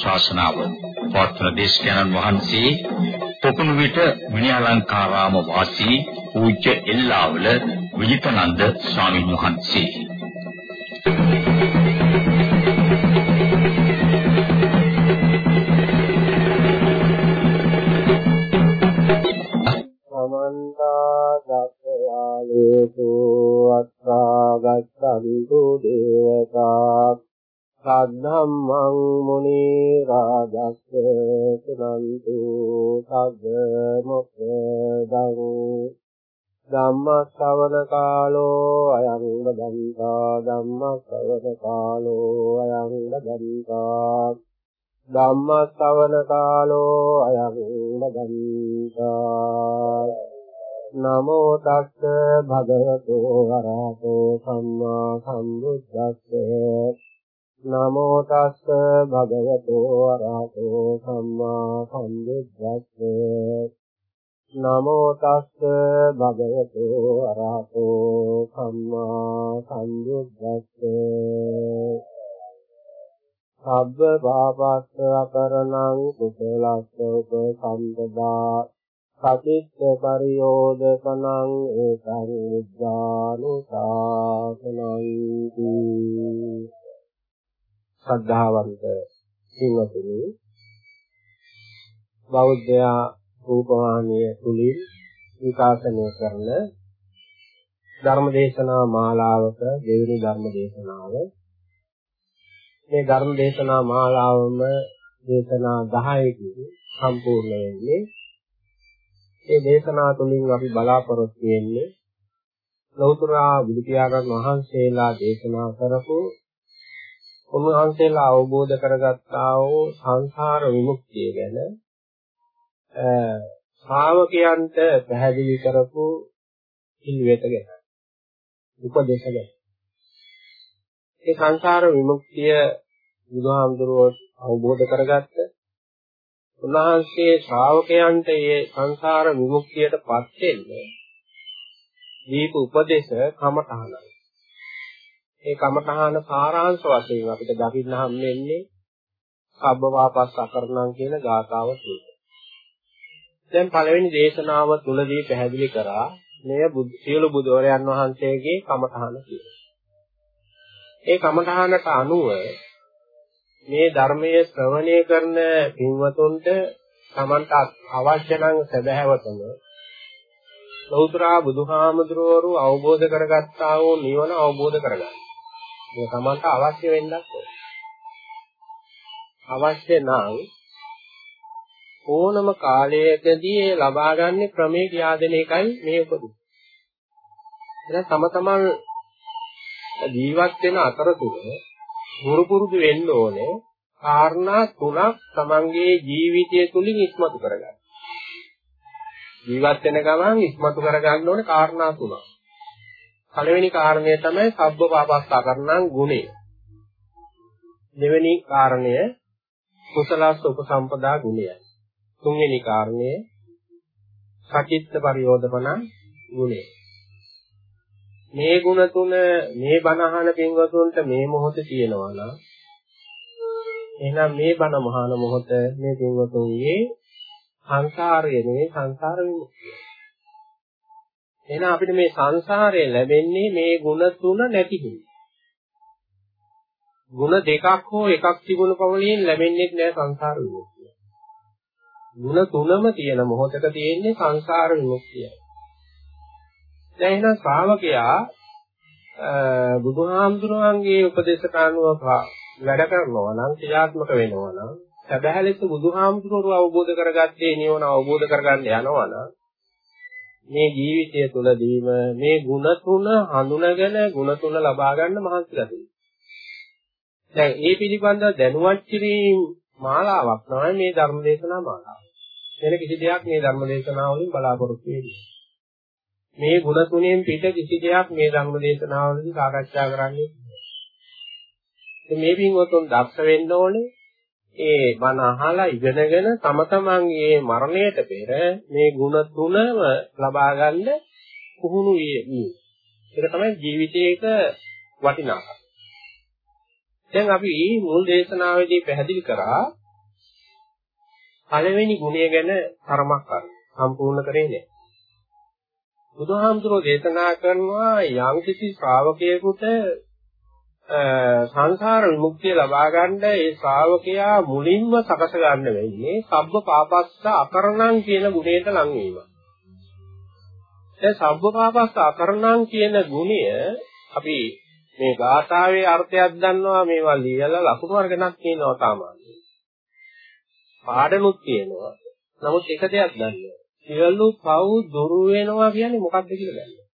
ශාසනාව පවත්වන දේශකයන්න් වහන්සේ පොකුණු විට විනයාලංකාරාම වාසී පූජ්‍ය එල්ලාවල විජිතනන්ද ස්වාමීන් වහන්සේ. සමන්තාගතයාලේසු සද්ධම්මං මුනි රාජස්ස සනන්තු සග්ග මොක්ඛදං ධම්ම ශ්‍රවණ කාලෝ අයං බදන්තා ධම්ම ශ්‍රවණ කාලෝ අයං බදන්තා ධම්ම ශ්‍රවණ කාලෝ අයං බදන්තා නමෝ තස්ස භගවතු වරහතෝ සම්මා සම්බුද්දස්ස නමෝ තස්ස භගවතු අරහතෝ සම්මා සම්බුද්දස්ස. නමෝ තස්ස භගවතු අරහතෝ සම්මා සම්බුද්දස්ස. සබ්බ පාපස්ස අකරණං කුසලස්ස උපසම්පදා. සතිත්ත පරියෝදකනං ඒකං උද්ධානුශාසනං ශ්‍රද්ධාවන්ත සිංහතුනි. බෞද්ධයා රූපවාහිනිය තුලින් විකාශනය කරන ධර්මදේශනා මාලාවක දෙවෙනි ධර්මදේශනාව. මේ ධර්මදේශනා මාලාවම දේශනා 10කින් සම්පූර්ණ වෙන්නේ. මේ දේශනා තුලින් අපි බලාපොරොත්තු වෙන්නේ ලෞතර බුදු පියාණන් වහන්සේලා දේශනා කරපු උන්වහන්සේලා අවබෝධ කරගත්තා වූ සංසාර විමුක්තිය ගැන ශ්‍රාවකයන්ට පැහැදිලි කරපු පිළිවෙත ගැන උපදේශ ගැන. ඒ සංසාර විමුක්තිය බුදුහාමුදුරුවෝ අවබෝධ කරගත්ත උන්වහන්සේ ශ්‍රාවකයන්ට මේ සංසාර විමුක්තියටපත් වෙන්න දීප උපදේශ කමඨහනයි. ඒ කමඨහන සාරාංශ වශයෙන් අපිට දකින්න හම්බෙන්නේ සබ්බවාපස් අකරණම් කියන ගාථාව තුල. දැන් පළවෙනි දේශනාව තුලදී පැහැදිලි කරා මෙය සියලු බුදුරයන් වහන්සේගේ කමඨහන කියලා. ඒ කමඨහනට අනුව මේ ධර්මයේ ශ්‍රවණය කරන පින්වතුන්ට Tamanta අවශ්‍ය නම් සැබෑවතම ලෞතර බුදුහාමුදුරුවෝ අවබෝධ කරගත්තා වූ නිවන අවබෝධ කරගන්න. මේ තමන්ට අවශ්‍ය වෙන්නත් අවශ්‍ය නම් ඕනම කාලයකදී ඒ ලබා ගන්න ක්‍රමයේ කියා දෙන එකයි මේ උපදෙස්. එහෙනම් තම තමන් ජීවත් වෙන අතරතුර ගුරු පුරුදු වෙන්න ඕනේ කාරණා තුනක් තමන්ගේ ජීවිතය තුලින් ඉස්මතු කරගන්න. ජීවත් වෙන ගමන් ඉස්මතු කරගන්න ඕනේ කාරණා තුනක්. පළවෙනි කාරණය තමයි සබ්බ පාපස්සා කරණං ගුණය. දෙවෙනි කාරණය කුසලස්ස උපසම්පදා ගුණයයි. තුන්වෙනි කාරණය සචිත්ත පරියෝධපන ගුණය. මේ ගුණ තුන මේ බණහන පින්වතුන්ට මේ මොහොතේ තියෙනවා නම් එහෙනම් මේ බණ මහාන මොහොත මේ පින්වතුන්ගේ සංසාරයේ නෙවෙයි සංසාර විමුක්තිය. එහෙනම් අපිට මේ සංසාරයේ ලැබෙන්නේ මේ ಗುಣ තුන නැති හින්දා. ಗುಣ දෙකක් හෝ එකක් තිබුණු පමණින් ලැබෙන්නේ නැහැ සංසාර විමුක්තිය. ಗುಣ තුනම තියෙන මොහොතක තියෙන්නේ සංසාර විමුක්තිය. දැන් එහෙනම් ශ්‍රාවකයා බුදුහාමුදුරන්ගේ උපදේශක අනුව වැඩ කරනවා නම් ක්‍රියාත්මක වෙනවා නම් සැබෑ ලෙස බුදුහාමුදුරුවෝ අවබෝධ කරගත්තේ නිවන අවබෝධ කරගන්න යනවා නම් මේ ජීවිතය තුළදීම මේ ಗುಣ තුන හඳුනගෙන ಗುಣ තුන ලබා ගන්න මහන්සිලා තියෙනවා. දැන් ඒ පිළිබඳව දැනුවත් කිරීම මාලාවක් තමයි මේ ධර්මදේශනා මාලාව. වෙන කිසි දෙයක් මේ ධර්මදේශනා වලින් බලාපොරොත්තු වෙන්නේ. මේ ಗುಣ තුනෙන් පිට කිසි දෙයක් මේ ධර්මදේශනා වලදී සාකච්ඡා කරන්නේ නැහැ. මේ පින්වතුන් දක්ෂ වෙන්න ඕනේ ඒ බණ අහලා ඉගෙනගෙන තම තමන්ගේ මරණයට පෙර මේ ಗುಣ තුනම ලබා ගන්න පුහුණු වී. ඒක තමයි ජීවිතයක වටිනාකම. දැන් අපි මුල් දේශනාවේදී පැහැදිලි කරා පළවෙනි ගුණය ගැන තරමක් අර සම්පූර්ණ කරේ නැහැ. බුදුහාමුදුරෝ දේශනා කරනවා යම් කිසි ශ්‍රාවකයෙකුට සංසාර විමුක්තිය ලබා ගන්න ඒ ශ්‍රාවකයා මුලින්ම සකස ගන්න වෙන්නේ සබ්බ පාපස්ස අකරණං කියන ගුණයට ලං වීම. දැන් සබ්බ පාපස්ස අකරණං කියන ගුණය අපි මේ ගාථාවේ අර්ථයක් දන්නවා මේවා ලියලා ලකුණු වර්ගණක් කියනවා සාමාන්‍යයෙන්. පාඩනුත් කියනවා. නමුත් එක දෙයක් දන්නේ. සියලු පව් දුරු වෙනවා කියන්නේ මොකක්ද කියලා දන්නේ.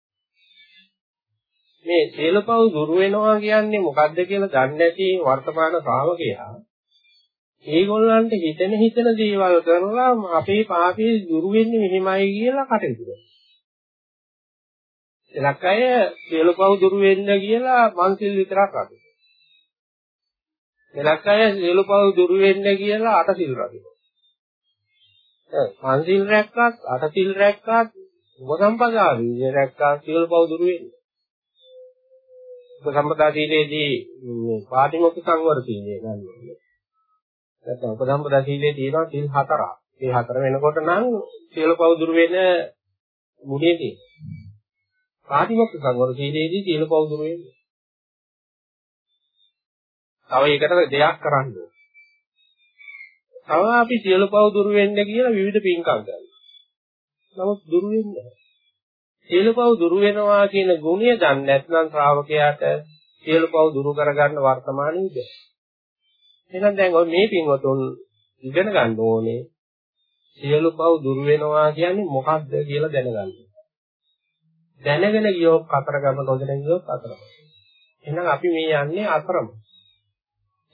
මේ සියලු පව් දුරු වෙනවා කියන්නේ මොකක්ද කියලා දන්නේ නැති වර්තමාන ශ්‍රාවකයා ඒගොල්ලන්ට හිතෙන හිතන දේවල් කරලා අපේ පාපේ දුරු වෙන්නේ මෙහෙමයි කියලා කටයුතු කරනවා. එලක් අය සියලු පව් දුරු වෙන්න කියලා මංසිල් විතරක් රකිනවා. එලක් අය සියලු පව් දුරු වෙන්න කියලා අටසිල් රකිනවා. පන්සිල් රැක්කත් අටසිල් රැක්කත් උපසම්පදා වීර්ය රැක්කත් සියලු පව් දුරු වෙන්නේ. උපසම්පදා සීලේදී පාටිමොක්ඛ සංවර සීලය ගන්නවා. නැත්නම් උපසම්පදා සීලේ තියෙනවා සිල් හතරක්. මේ හතර වෙනකොට නම් සියලු පව් දුරු වෙන මුලියේ තියෙනවා. පාටිමොක්ඛ සංවර සීලේදී සියලු පව් දුරු වෙන්නේ. තව ඒකට දෙයක් කරන්න ඕනේ. තව අපි සියලු පව් දුරු වෙන්න කියලා විවිධ පින්කම් කරනවා. නමුත් දුරු වෙන්නේ නැහැ. සියලු පව් දුරු වෙනවා කියන ගුණය දන්නේ නැත්නම් ශ්‍රාවකයාට සියලු පව් දුරු කරගන්න වර්තමානයේ බෑ. එහෙනම් දැන් ඔය මේ පින්වතුන් ඉගෙන ගන්න ඕනේ සියලු පව් දුරු වෙනවා කියන්නේ මොකක්ද කියලා දැනගන්න. දැනගෙන ගියොත් අතරගම නොදැන ගියොත් අතරම. එහෙනම් අපි මේ යන්නේ අතරම.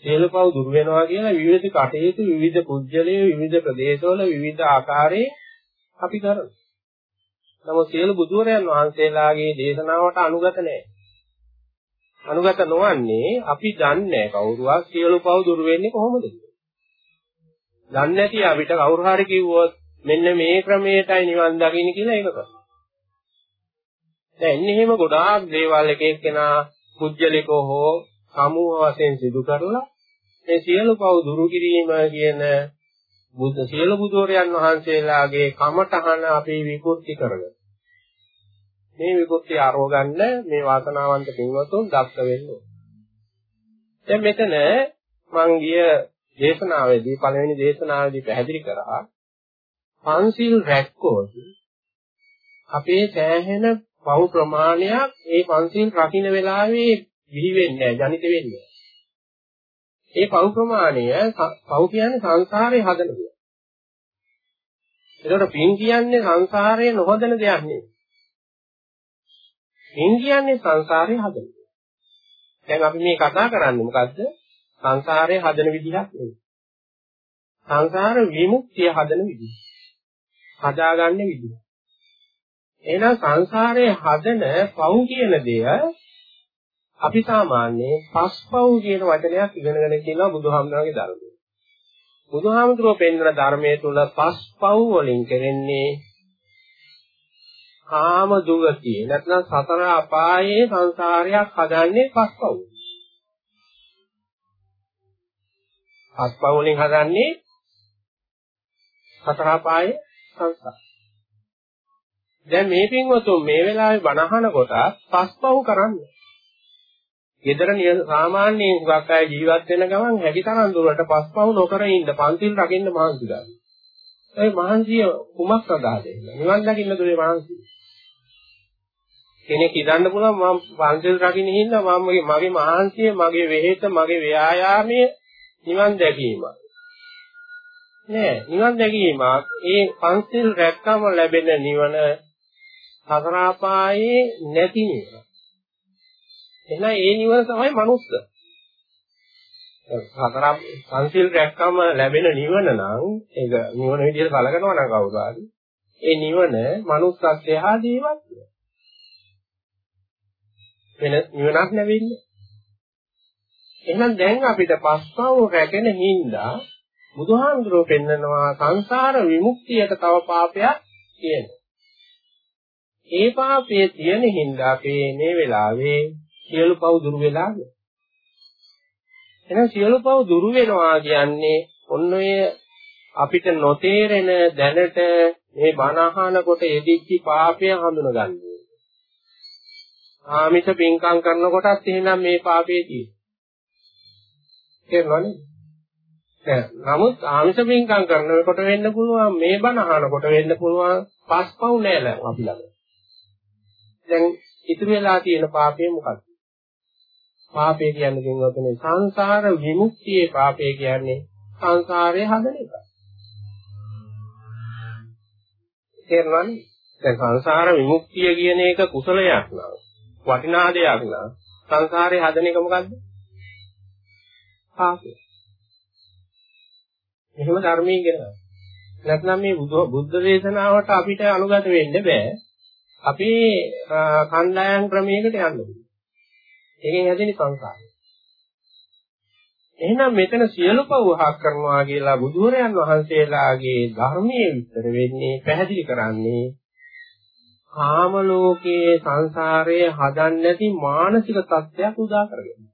සියලු පව් දුරු වෙනවා කියලා විවිධ කටයුතු විවිධ කුජලයේ විවිධ ප්‍රදේශවල විවිධ ආකාරයේ අපි කරනවා. නමුත් සියලු බුදුරයන් වහන්සේලාගේ දේශනාවට අනුගත නැහැ. අනුගත නොවන්නේ අපි දන්නේ කවුරුවත් සියලු පව් දුරු වෙන්නේ කොහොමද දන්නේ නැති අපිට කවුරු හරි කිව්වොත් මෙන්න මේ ක්‍රමයටයි නිවන් දකින්න කියලා ඒක කරනවා. දැන් එන්නේ එහෙම ගොඩාක් දේවල් එක එක්කෙනා කුජලිකෝ හෝ සමූහ වශයෙන් සිදු කරලා මේ සියලු පව් දුරු කිරීම කියන බුද්ධ සියලු බුදුරයන් වහන්සේලාගේ කමඨහන අපි විකෘති කරගන්න. මේ විකෘති අරෝගන්න මේ වාසනාවන්ත පින්වතුන් දක්ෂ වෙන්න ඕනේ. දැන් මෙතන මං ගිය දේශනාවේදී පළවෙනි දේශනාවේදී පැහැදිලි කරා පන්සිල් රැක්කොත් අපේ සෑහෙන පව් ප්‍රමාණයක් ඒ පන්සිල් රකින්න වෙලාවේ විහි වෙන්නේ නැහැ ජනිත වෙන්නේ. ඒ පව් ප්‍රමාණය පව් කියන්නේ සංසාරේ හදන දෙයක්. ඒකට පින් කියන්නේ සංසාරේ නොහදන දෙයක් නෙවෙයි. පින් කියන්නේ සංසාරේ හදන දෙයක්. දැන් අපි මේ කතා කරන්නේ මොකද්ද? සංසාරේ හදන විදිහක් නෙවෙයි. සංසාර විමුක්තිය හදන විදිහ. හදාගන්න විදිහ. එහෙනම් සංසාරේ හදන පව් කියන දෙය අපි සාමාන්‍යයෙන් පස්පව් කියන වචනයක් ඉගෙනගෙන කියනවා බුදුහාමුදුරන්ගේ ධර්මයේ. බුදුහාමුදුරුවෝ පෙන්වන ධර්මයේ තුල පස්පව් වලින් කරන්නේ කාම දුගතිය නැත්නම් සතර අපායේ සංසාරයක් හදන්නේ පස්පව්. පස්පව් වලින් හදන්නේ සතර අපායේ සංසාර. දැන් මේ පින්වතුන් මේ වෙලාවේ බණහන කොට පස්පව් කරන්නේ ගෙදර සාමාන්‍යයෙන් හුඟක් අය ජීවත් වෙන ගමන් හැකිතරම් දුරට පස්පව් නොකර ඉන්න පන්තිල් රකින්න මහන්සි ගන්නවා. ඒ මහන්සිය කුමක් සඳහාද? නිවන් දකින්න දුවේ මහන්සිය. කෙනෙක් ඉදන්න පුළුවන් මම පන්තිල් රකින්න හින්දා මම මගේ මහන්සිය, මගේ වෙහෙත, මගේ ව්‍යායාමය නිවන් දැකීම. නෑ, නිවන් දැකීම ඒ පන්තිල් රැක්කම ලැබෙන නිවන සතරාපායේ නැති නිවන. එහෙනම් ඒ නිවන තමයි මනුස්ස. හතර සංසිල් රැක්කම ලැබෙන නිවන නම් ඒක නිවන විදිහට කලකනවා නම් කවුරු හරි ඒ නිවන මනුස්සත්වය හා දේවත් වෙන නිවනක් නැවෙන්නේ. එහෙනම් දැන් අපිට පස්පව් රැගෙන හින්දා බුදුහාමුදුරුවෝ පෙන්නනවා සංසාර විමුක්තියට තව පාපයක් තියෙනවා. ඒ පාපයේ තියෙන හින්දා අපේ මේ වෙලාවේ සියලු පව් දුරු වෙලා ගියා. එහෙනම් සියලු පව් දුරු වෙනවා කියන්නේ ඔන්න ඔය අපිට නොතේරෙන දැනට මේ බණ අහනකොට යෙදිච්ච පාපය හඳුනගන්නේ. ආමිෂ පින්කම් කරනකොටත් එහෙනම් මේ පාපේ තියෙනවා. තේරුණානේ? නමුත් ආමිෂ පින්කම් කරනකොට වෙන්න පුළුවන් මේ බණ අහනකොට වෙන්න පුළුවන් පස්පව් නෑ නෑ අපි ළඟ. දැන් ඉතුරු වෙලා තියෙන පාපය මොකක්ද? පාපය කියන්නේ කිව්වොත්නේ සංසාර විමුක්තියේ පාපය කියන්නේ සංසාරය හදන එක. තේරුණානේ? දැන් සංසාර විමුක්තිය කියන එක කුසලයක් නෑ. වටිනා දෙයක් නෑ. සංසාරේ හදන එක මොකද්ද? පාපය. එහෙම ධර්මයෙන් කියනවා. නැත්නම් මේ බුද්ධ දේශනාවට අපිට අනුගත වෙන්න බෑ. අපි කණ්ඩායම් ක්‍රමයකට යන්න ඕනේ. ඒකෙන් හැදෙන සංසාරය. එහෙනම් මෙතන සියලු පවහක් කරනවා කියලා බුදුරයන් වහන්සේලාගේ ධර්මයේ විස්තර වෙන්නේ පැහැදිලි කරන්නේ කාම ලෝකයේ සංසාරයේ හදන්නේ නැති මානසික තත්ත්වයක් උදා කරගෙන.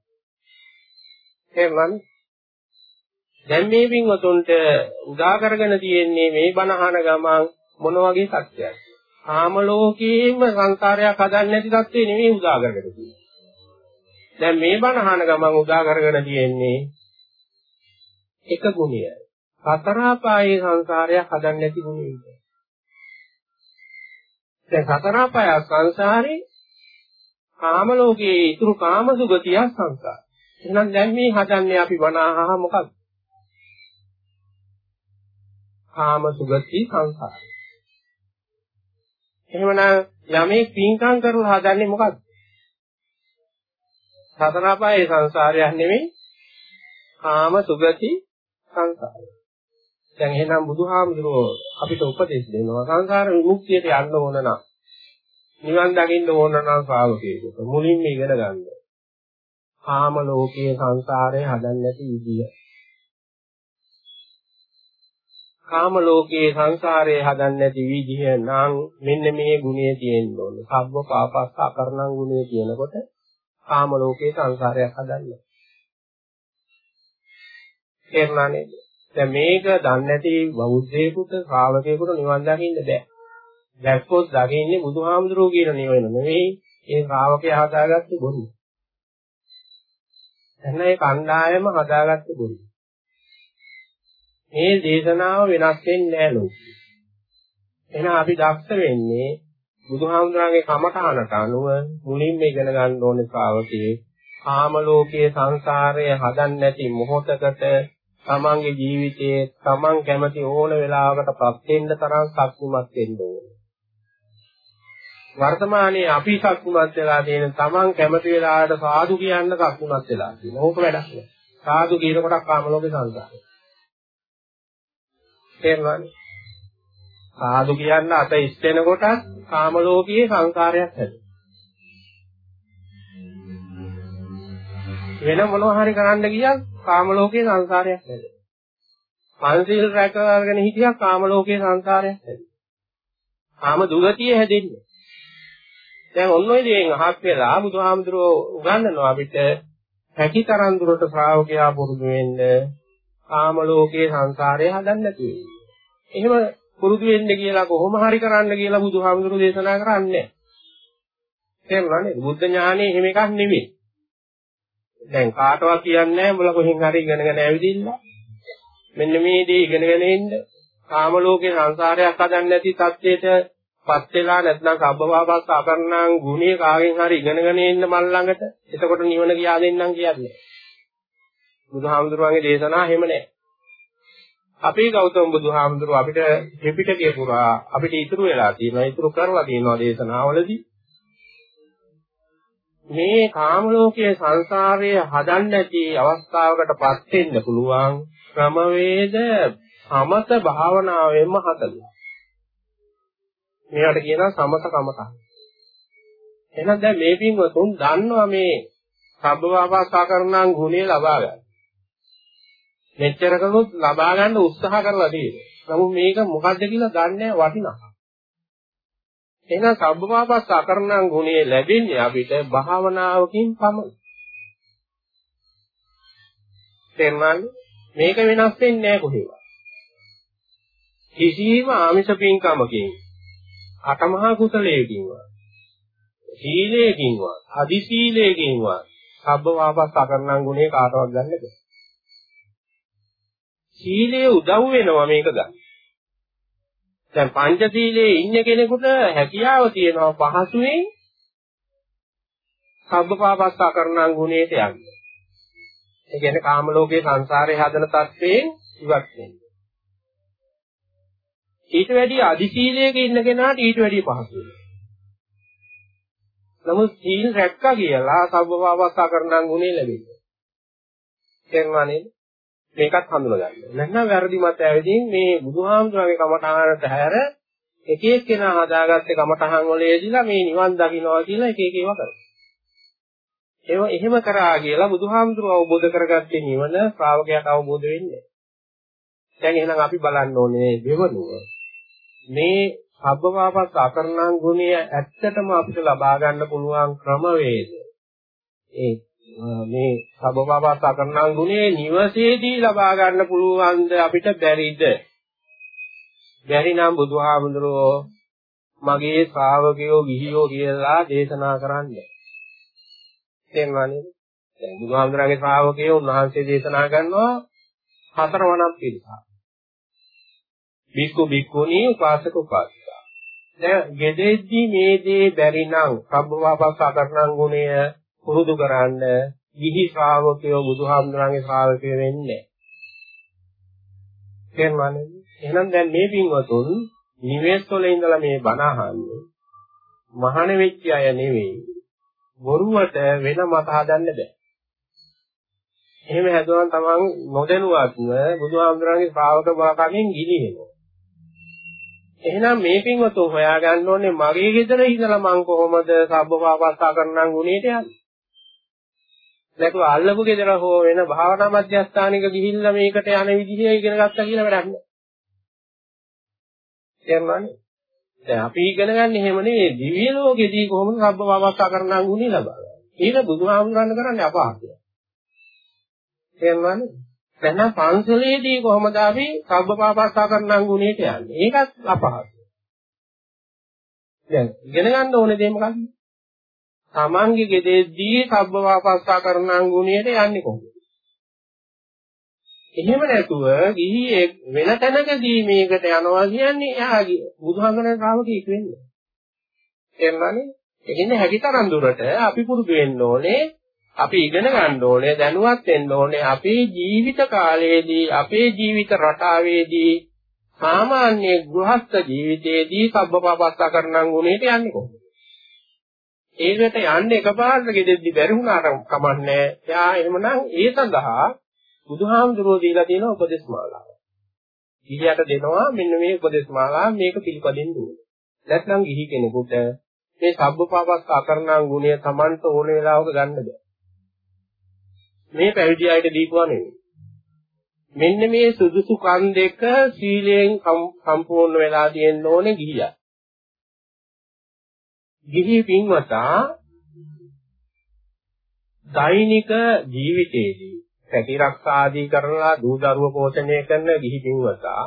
එහෙමයි. දැන් මේ පින්වතුන්ට උදා කරගෙන තියෙන්නේ මේ බණ අහන ගමන් මොන වගේ තත්ත්වයක්ද? කාම ලෝකයේම සංසාරයක් හදන්නේ නැති තත්ත්වේ නෙමෙයි උදා කරගෙන තියෙන්නේ. දැන් මේ බණ අහන ගමන් උදා කරගෙන තියෙන්නේ එක ගුණය. සතර ආපායේ සංසාරයක් හදන්නේ නැති ගුණයයි. දැන් සතර ආපාය සංසාරේ කාම ලෝකයේ ඊතුරු කාම සුගතිය සංසාර. එහෙනම් දැන් මේ හදන්නේ අපි බණ අහහ මොකක්ද? කාම සුගති සංසාරය. එහෙමනම් යමේ පින්කම් කරලා හදන්නේ මොකක්ද? සතර අපායේ සංසාරයක් නෙමෙයි කාම සුගති සංසාරය. දැන් එහෙනම් බුදුහාමුදුරුවෝ අපිට උපදෙස් දෙනවා සංසාර විමුක්තියට යන්න ඕන නම් නිවන් දකින්න ඕන නම් ශ්‍රාවකයෙකුට මුලින්ම ඉගෙන ගන්න. කාම ලෝකයේ සංසාරය හදන්නේ නැති විදිය. කාම ලෝකයේ සංසාරයේ හදන්නේ නැති විදිහ නම් මෙන්න මේ ගුණය තියෙන්න ඕන. සබ්බ පාපස්ස අකරණං ගුණය කියනකොට කාම ලෝකයේ සංසාරයක් හදන්නේ. තේරුණා නේද? දැන් මේක දන්නේ නැති බෞද්ධයෙකුට ශ්‍රාවකයෙකුට නිවන් දකින්න බෑ. දැක්කොත් දකින්නේ බුදුහාමුදුරුවෝ කියන නිවන නෙවෙයි ඒ ශ්‍රාවකයා හදාගත්තේ බොරු. එන්න ඒ කණ්ඩායම හදාගත්තේ බොරු. මේ දේශනාව වෙනස් වෙන්නේ නැහැ ලෝකෙ. එහෙනම් අපි දක්ෂ වෙන්නේ බුදුහාමුදුරන්ගේ කමඨානට අනුව මුලින්ම ඉගෙන ගන්න ඕනේ ශ්‍රාවකයේ කාම ලෝකයේ සංසාරය හදන්නේ නැති මොහොතකට තමන්ගේ ජීවිතයේ තමන් කැමති ඕන වෙලාවකටපත් වෙන්න තරම් ශක්තිමත් වෙන්න ඕනේ. වර්තමානයේ අපි ශක්තිමත් වෙලා තියෙන තමන් කැමති වෙලාවට සාදු කියන්න ශක්තිමත් වෙලා තියෙනවා. ඕක වැඩක් නෑ. සාදු කියනකොට කාම ලෝකේ සංසාරය. තේරෙනවද? සාදු කියන්න අත ඉස්සෙන කොටත් කාම ලෝකයේ සංකාරයක් හැදෙනවා. වෙන මොනවා හරි කරන්න ගියත් කාම ලෝකයේ සංසාරයක් හැදෙනවා. පංචශීල රැකගෙන හිටියා කාම ලෝකයේ සංසාරයක් හැදෙනවා. කාම දුගතිය හැදෙන්නේ. දැන් ඔන්න ඔය දේෙන් අහක් වෙලා බුදුහාමුදුරුවෝ උගන්වනවා අපිට හැකිතරම් දුරට ශ්‍රාවකයා පුරුදු වෙන්න කාම ලෝකයේ සංසාරය හදන්න නැති වෙන්නේ. එහෙම පුරුදු වෙන්න කියලා කොහොම හරි කරන්න කියලා බුදුහාමුදුරු දේශනා කරන්නේ. තේරුණානේ? බුද්ධ ඥානෙ එහෙම එකක් නෙමෙයි. දැන් කාටවත් කියන්නේ නැහැ මොල කොහෙන් හරි ඉගෙනගෙන ඇවිදින්න. මෙන්න මේ දේ ඉගෙනගෙන ඉන්න. කාම ලෝකේ සංසාරයක් හදන්න නැති තත්ත්වයට පත් වෙලා නැත්නම් කබ්බවාපස්ස අකරණං ගුණේ කාගෙන් හරි ඉගෙනගෙන ඉන්න මල් ළඟට. එතකොට නිවන කියා දෙන්නම් කියන්නේ. බුදුහාමුදුරුවන්ගේ දේශනා එහෙම නැහැ. අපේ ගෞතම බුදුහාමුදුරුව අපිට ත්‍රිපිටකය පුරා අපිට ඉතුරු වෙලා තියෙනවා ඉතුරු කරලා තියෙනවා දේශනාවලදී. මේ කාම ලෝකයේ සංසාරයේ හදන්න නැති අවස්ථාවකටපත් වෙන්න පුළුවන් ක්‍රමවේද සමත භාවනාවෙන්ම හදලා. මේවට කියනවා සමත කමත එහෙනම් දැන් මේ පින්වතුන් දන්නවා මේ සබ්බවාපස්සා කරනං ගුණය ලබා ගන්න. මෙච්චර කරුත් ලබා ගන්න උත්සාහ කරලා තියෙනවා. නමුත් මේක මොකද්ද කියලා දන්නේ වටිනවා. එහෙනම් සබ්බවාපස්සා කරනං ගුණය ලැබෙන්නේ අපිට භාවනාවකින් පමණයි. තේරුණාද? මේක වෙනස් වෙන්නේ නැහැ කොහෙවත්. කිසිම ආමිෂ පින්කමකින් අටමහා කුසලයකින්වත් සීලයකින්වත් අදි සීලයකින්වත් සබ්බ වාපස් අකරණං ගුණේ කාටවත් ගන්න බෑ. සීලයේ උදව් වෙනවා මේක ගන්න. දැන් පංච සීලයේ ඉන්න කෙනෙකුට හැකියාව තියෙනවා පහසුවෙන් සබ්බ පාපස් අකරණං ගුණේට යන්න. ඒ කියන්නේ කාම ලෝකයේ සංසාරේ හදන තත්ත්වයෙන් ඉවත් වෙන්න. ඊට වැඩි අදි සීලයක ඉන්න කෙනාට ඊට වැඩි පහසුයි. නමුත් සීල් රැක්කා කියලා සබ්බපාපස්සා කරනන් ගුණේ ලැබෙන්නේ. තේරුණා නේද? මේකත් හඳුනා ගන්න. නැත්නම් වැරදි මත ඇවිදින් මේ බුදුහාමුදුරගේ කමඨානට හැර එක එක්කෙනා හදාගත්තේ කමඨහන් වල යෙදিলা මේ නිවන් දකින්නවා කියලා එක එක ඒවා කරනවා. ඒව එහෙම කරා කියලා බුදුහාමුදුරුව අවබෝධ කරගත්තේ නිවන ශ්‍රාවකයාට අවබෝධ වෙන්නේ. දැන් එහෙනම් අපි බලන්න ඕනේ දෙවනුව මේ සබ්බවාපස් අකරණං ගුණය ඇත්තටම අපිට ලබා ගන්න පුළුවන් ක්‍රමවේද ඒ මේ සබ්බවාපස් අකරණං ගුණය නිවසේදී ලබා ගන්න පුළුවන්ද අපිට බැරිද බැරි නම් බුදුහාමුදුරුවෝ මගේ ශ්‍රාවකයෝ ගිහියෝ කියලා දේශනා කරන්නේ තේරෙනවා නේද? දැන් බුදුහාමුදුරගේ ශ්‍රාවකයෝ උන්වහන්සේ දේශනා කරනවා හතර වණක් පිළිසක්. බික්කු බික්කුණී උපාසක උපාසිකා. දැන් ගෙදෙද්දී මේ දේ බැරි නම් සම්භවපස් අකරණං ගුණය පුරුදු කරන්න ගිහි ශ්‍රාවකයෝ බුදුහාමුදුරන්ගේ ශ්‍රාවකයෝ වෙන්නේ. තේරුණා නේද? එහෙනම් දැන් මේ පින්වතුන් නිවෙස් වල ඉඳලා මේ බණ අහන්නේ මහාන වෙච්ච අය නෙවෙයි බොරුවට වෙන මත හදන්න බෑ. එහෙම හැදුවම තමන් නොදැනුවත්ව බුදුහාමුදුරන්ගේ ශ්‍රාවක භාකමින් ගිලිහෙනවා. එහෙනම් මේ පින්වතුන් හොයාගන්න ඕනේ මගේ ගෙදර ඉඳලා මං කොහොමද සබ්බපාපස්සා කරනන් ගුණයට යන්නේ. නැතුව අල්ලපු ගෙදර හෝ වෙන භාවනා මධ්‍යස්ථානික ගිහිල්ලා මේකට යන විදිහ ඉගෙන ගත්තා කියලා වැඩක් නෑ. තේරුණානේ? දැන් අපි ඉගෙන ගන්න එහෙම නෙවෙයි දිව්‍ය ලෝකෙදී කොහොමද සබ්බ වවස්සා කරන ගුණي ලබා ගන්න. ඒක බුදුහාමුදුරන් කරන්නේ අපහසුය. තේරුණානේ? දැන් පන්සලේදී කොහොමද අපි සබ්බ පාපස්සා කරන ගුණයට යන්නේ? ඒකත් අපහසුය. දැන් ඉගෙන ගන්න ඕනේ දේ මොකක්ද? තමන්ගේ ගෙදෙද්දී සබ්බ පාපස්සා කරන ගුණයට යන්නේ කොහොමද? එහෙම නැතුව ගිහි වෙන තැනකදී මේකට යනවා කියන්නේ එයාගේ බුදුහාමරේ ශ්‍රාවකෙක් වෙන්නේ. තේරුණානේ? ඒකින්ද හැකිතරම් දුරට අපි පුරුදු වෙන්න ඕනේ අපි ඉගෙන ගන්න ඕනේ දැනුවත් වෙන්න ඕනේ අපේ ජීවිත කාලයේදී අපේ ජීවිත රටාවේදී සාමාන්‍ය ගෘහස්ත ජීවිතයේදී සබ්බපාපස්සා කරනන් ගුණයට යන්නේ කොහොමද? ඒකට යන්නේ එකපාරට ගෙදෙද්දි බැරි වුණාට කමන්නේ. එයා එහෙමනම් ඒ සඳහා බුදුහාමුදුරුවෝ දීලා තියෙන උපදේශ මාලාව. ගිහියට දෙනවා මෙන්න මේ උපදේශ මාලාව මේක පිළිපදින්න ඕනේ. නැත්නම් ගිහි කෙනෙකුට මේ සබ්බපාපස්ස අකරණං ගුණය Tamanට ඕන වෙලාවක ගන්න බෑ. මේ පැවිදි අයට දීපුවා නෙවෙයි. මෙන්න මේ සුදුසු කන් දෙක සීලයෙන් සම්පූර්ණ වෙලා තියෙන්න ඕනේ ගිහියා. ගිහි පින්වතා දෛනික ජීවිතයේදී පැටි රක්ෂා ආදී කරලා දූ දරුව පෝෂණය කරන ගිහි පින්වතා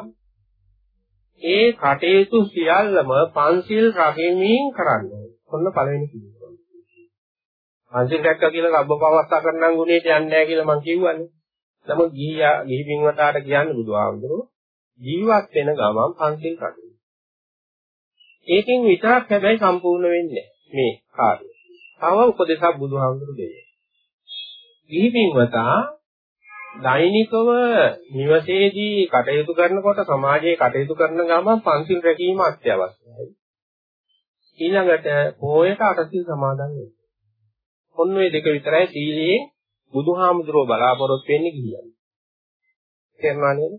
ඒ කටයුතු සියල්ලම පන්සිල් රකිමින් කරන්න ඕන පළවෙනි පිළිතුර. පන්සිල් රැක්කා කියලා සබ්බපවස්ථා කරනන් ගුණයට යන්නේ නැහැ කියලා මම කිව්වනේ. නමුත් ගිහියා ගිහි පින්වතාට කියන්නේ බුදුහාමුදුරුවෝ ජීවත් වෙන ගමන් පන්සිල් රකින්න. ඒකෙන් විතරක් හැබැයි සම්පූර්ණ වෙන්නේ මේ කාර්යය. තව උපදේශක් බුදුහාමුදුරුවෝ දෙන්නේ. ගිහි පින්වතා දෛනිකව නිවසේදී කටයුතු කරනකොට සමාජයේ කටයුතු කරන ගමන් පන්සිල් රැකීම අත්‍යවශ්‍යයි. ඊළඟට පොයට අටසිල් සමාදන් වෙන්න. ඔන්න ඔය දෙක විතරයි සීලයේ බුදුහාමුදුරුව බලාපොරොත්තු වෙන්නේ ගිහියන්. තේරුණා නේද?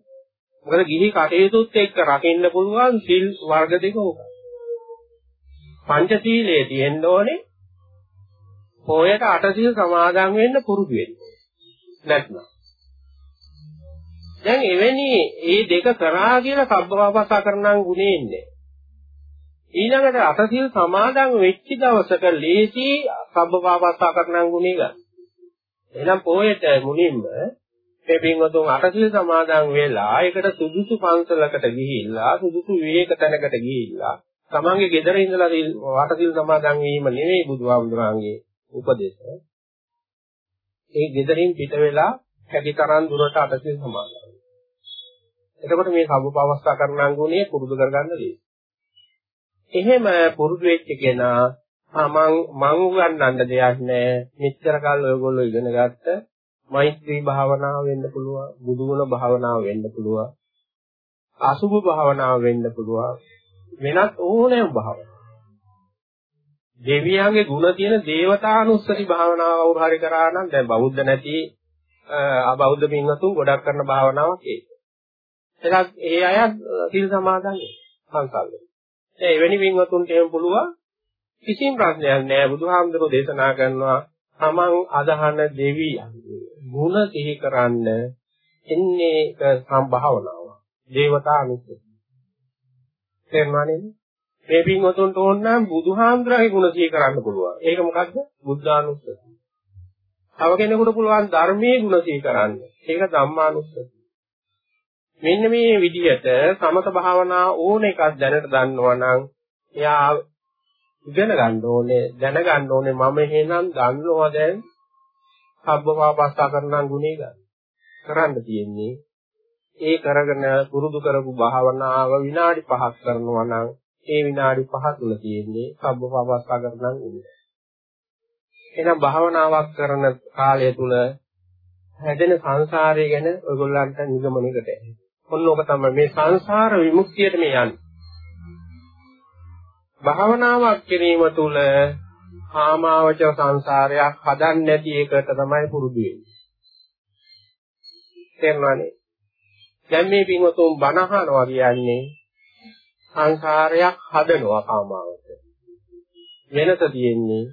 මොකද ගිහි කටයුතුත් එක්ක රකින්න පුළුවන් සිල් වර්ග දෙක ඕක. පංච සීලයේ තියෙන්න ඕනේ පොයට අටසිල් සමාදන් වෙන්න පුරුදු වෙන්න. නැත්නම් දැන් එවැනි මේ දෙක කරා කියලා සබ්බවාපසා කරනන් ගුණේ ඉන්නේ. ඊළඟට අටසිල් සමාදන් වෙච්ච දවසක ලේසි සබ්බවාපසා කරනන් ගුණේ ගන්න. එහෙනම් පොයට මුලින්ම මේ පින්වතුන් අටසිල් සමාදන් වෙලා ඒකට සුදුසු පන්සලකට ගිහිල්ලා සුදුසු විවේක තැනකට ගිහිල්ලා තමන්ගේ ගෙදර ඉඳලා වටසිල් සමාදන් වීම නෙවෙයි බුදුහාමුදුරන්ගේ උපදේශ. ඒ ගෙදරින් පිට වෙලා කැටිතරන් දුරට අටසිල් සමාදන්. එතකොට මේ සබ්බපවස්ථා කරණං ගුණය පුරුදු කරගන්න දෙයි. එහෙම පුරුදු වෙච්ච කෙනා තමන් මං උගන්වන්න දෙයක් නැහැ. මෙච්චර කල් ඔයගොල්ලෝ ඉගෙන ගත්ත මෛත්‍රී භාවනාව වෙන්න පුළුවන්, බුදුගුණ භාවනාව වෙන්න පුළුවන්, අසුභ භාවනාව වෙන්න පුළුවන්. වෙනත් ඕනෑම භාවනාවක්. දෙවියන්ගේ ගුණ තියෙන දේවතානුස්සති භාවනාව කවුරු හරි කරා නම් දැන් බෞද්ධ නැති අබෞද්ධ පින්වතුන් ගොඩක් කරන භාවනාවක් ඒක. එතක් ඒ අය සිල් සමාදන් සංකල්ප. ඒ එවැනි පින්වතුන්ට එහෙම පුළුවන් කිසිම ප්‍රශ්නයක් නෑ බුදුහාමුදුරෝ දේශනා කරනවා තමන් අදහන දෙවියන් ගුණ සිහි කරන්න එන්නේ සම්භාවනාව. දේවතානුස්සති. තේරුණා නේද? මේ පින්වතුන්ට ඕන නම් බුදුහාමුදුරගේ ගුණ සිහි කරන්න පුළුවන්. ඒක මොකද්ද? බුද්ධානුස්සතිය. තව කෙනෙකුට පුළුවන් ධර්මයේ ගුණ සිහි කරන්න. ඒක ධම්මානුස්සතිය. මෙන්න මේ විදිහට සමත භාවනා ඕන එකක් දැනට දන්නවා නම් එයා ඉගෙන ගන්න ඕනේ දැනගන්න ඕනේ මම එහෙනම් දන්නවා දැන් සබ්බපාපස්සා කරනන් ගුණේ ගන්න. කරන්න තියෙන්නේ ඒ කරගෙන පුරුදු කරපු භාවනාව විනාඩි 5ක් කරනවා නම් ඒ විනාඩි 5 තුල තියෙන්නේ සබ්බපාපස්සා කරනන් ගුණේ. එහෙනම් භාවනාවක් කරන කාලය තුල හැදෙන සංසාරය ගැන ඔයගොල්ලන්ට නිගමනයකට එන්න. ඔන්න ඔක තමයි මේ සංසාර විමුක්තියට මේ යන්නේ. භාවනාවක් කිරීම තුළ කාමාවචර සංසාරයක් හදන්නේ නැති එකට තමයි පුරුදු වෙන්නේ. තේරුණානේ? දැන් මේ පින්වතුන් බණහනවා කියන්නේ සංසාරයක් හදනවා කාමාවචර. වෙනස තියෙන්නේ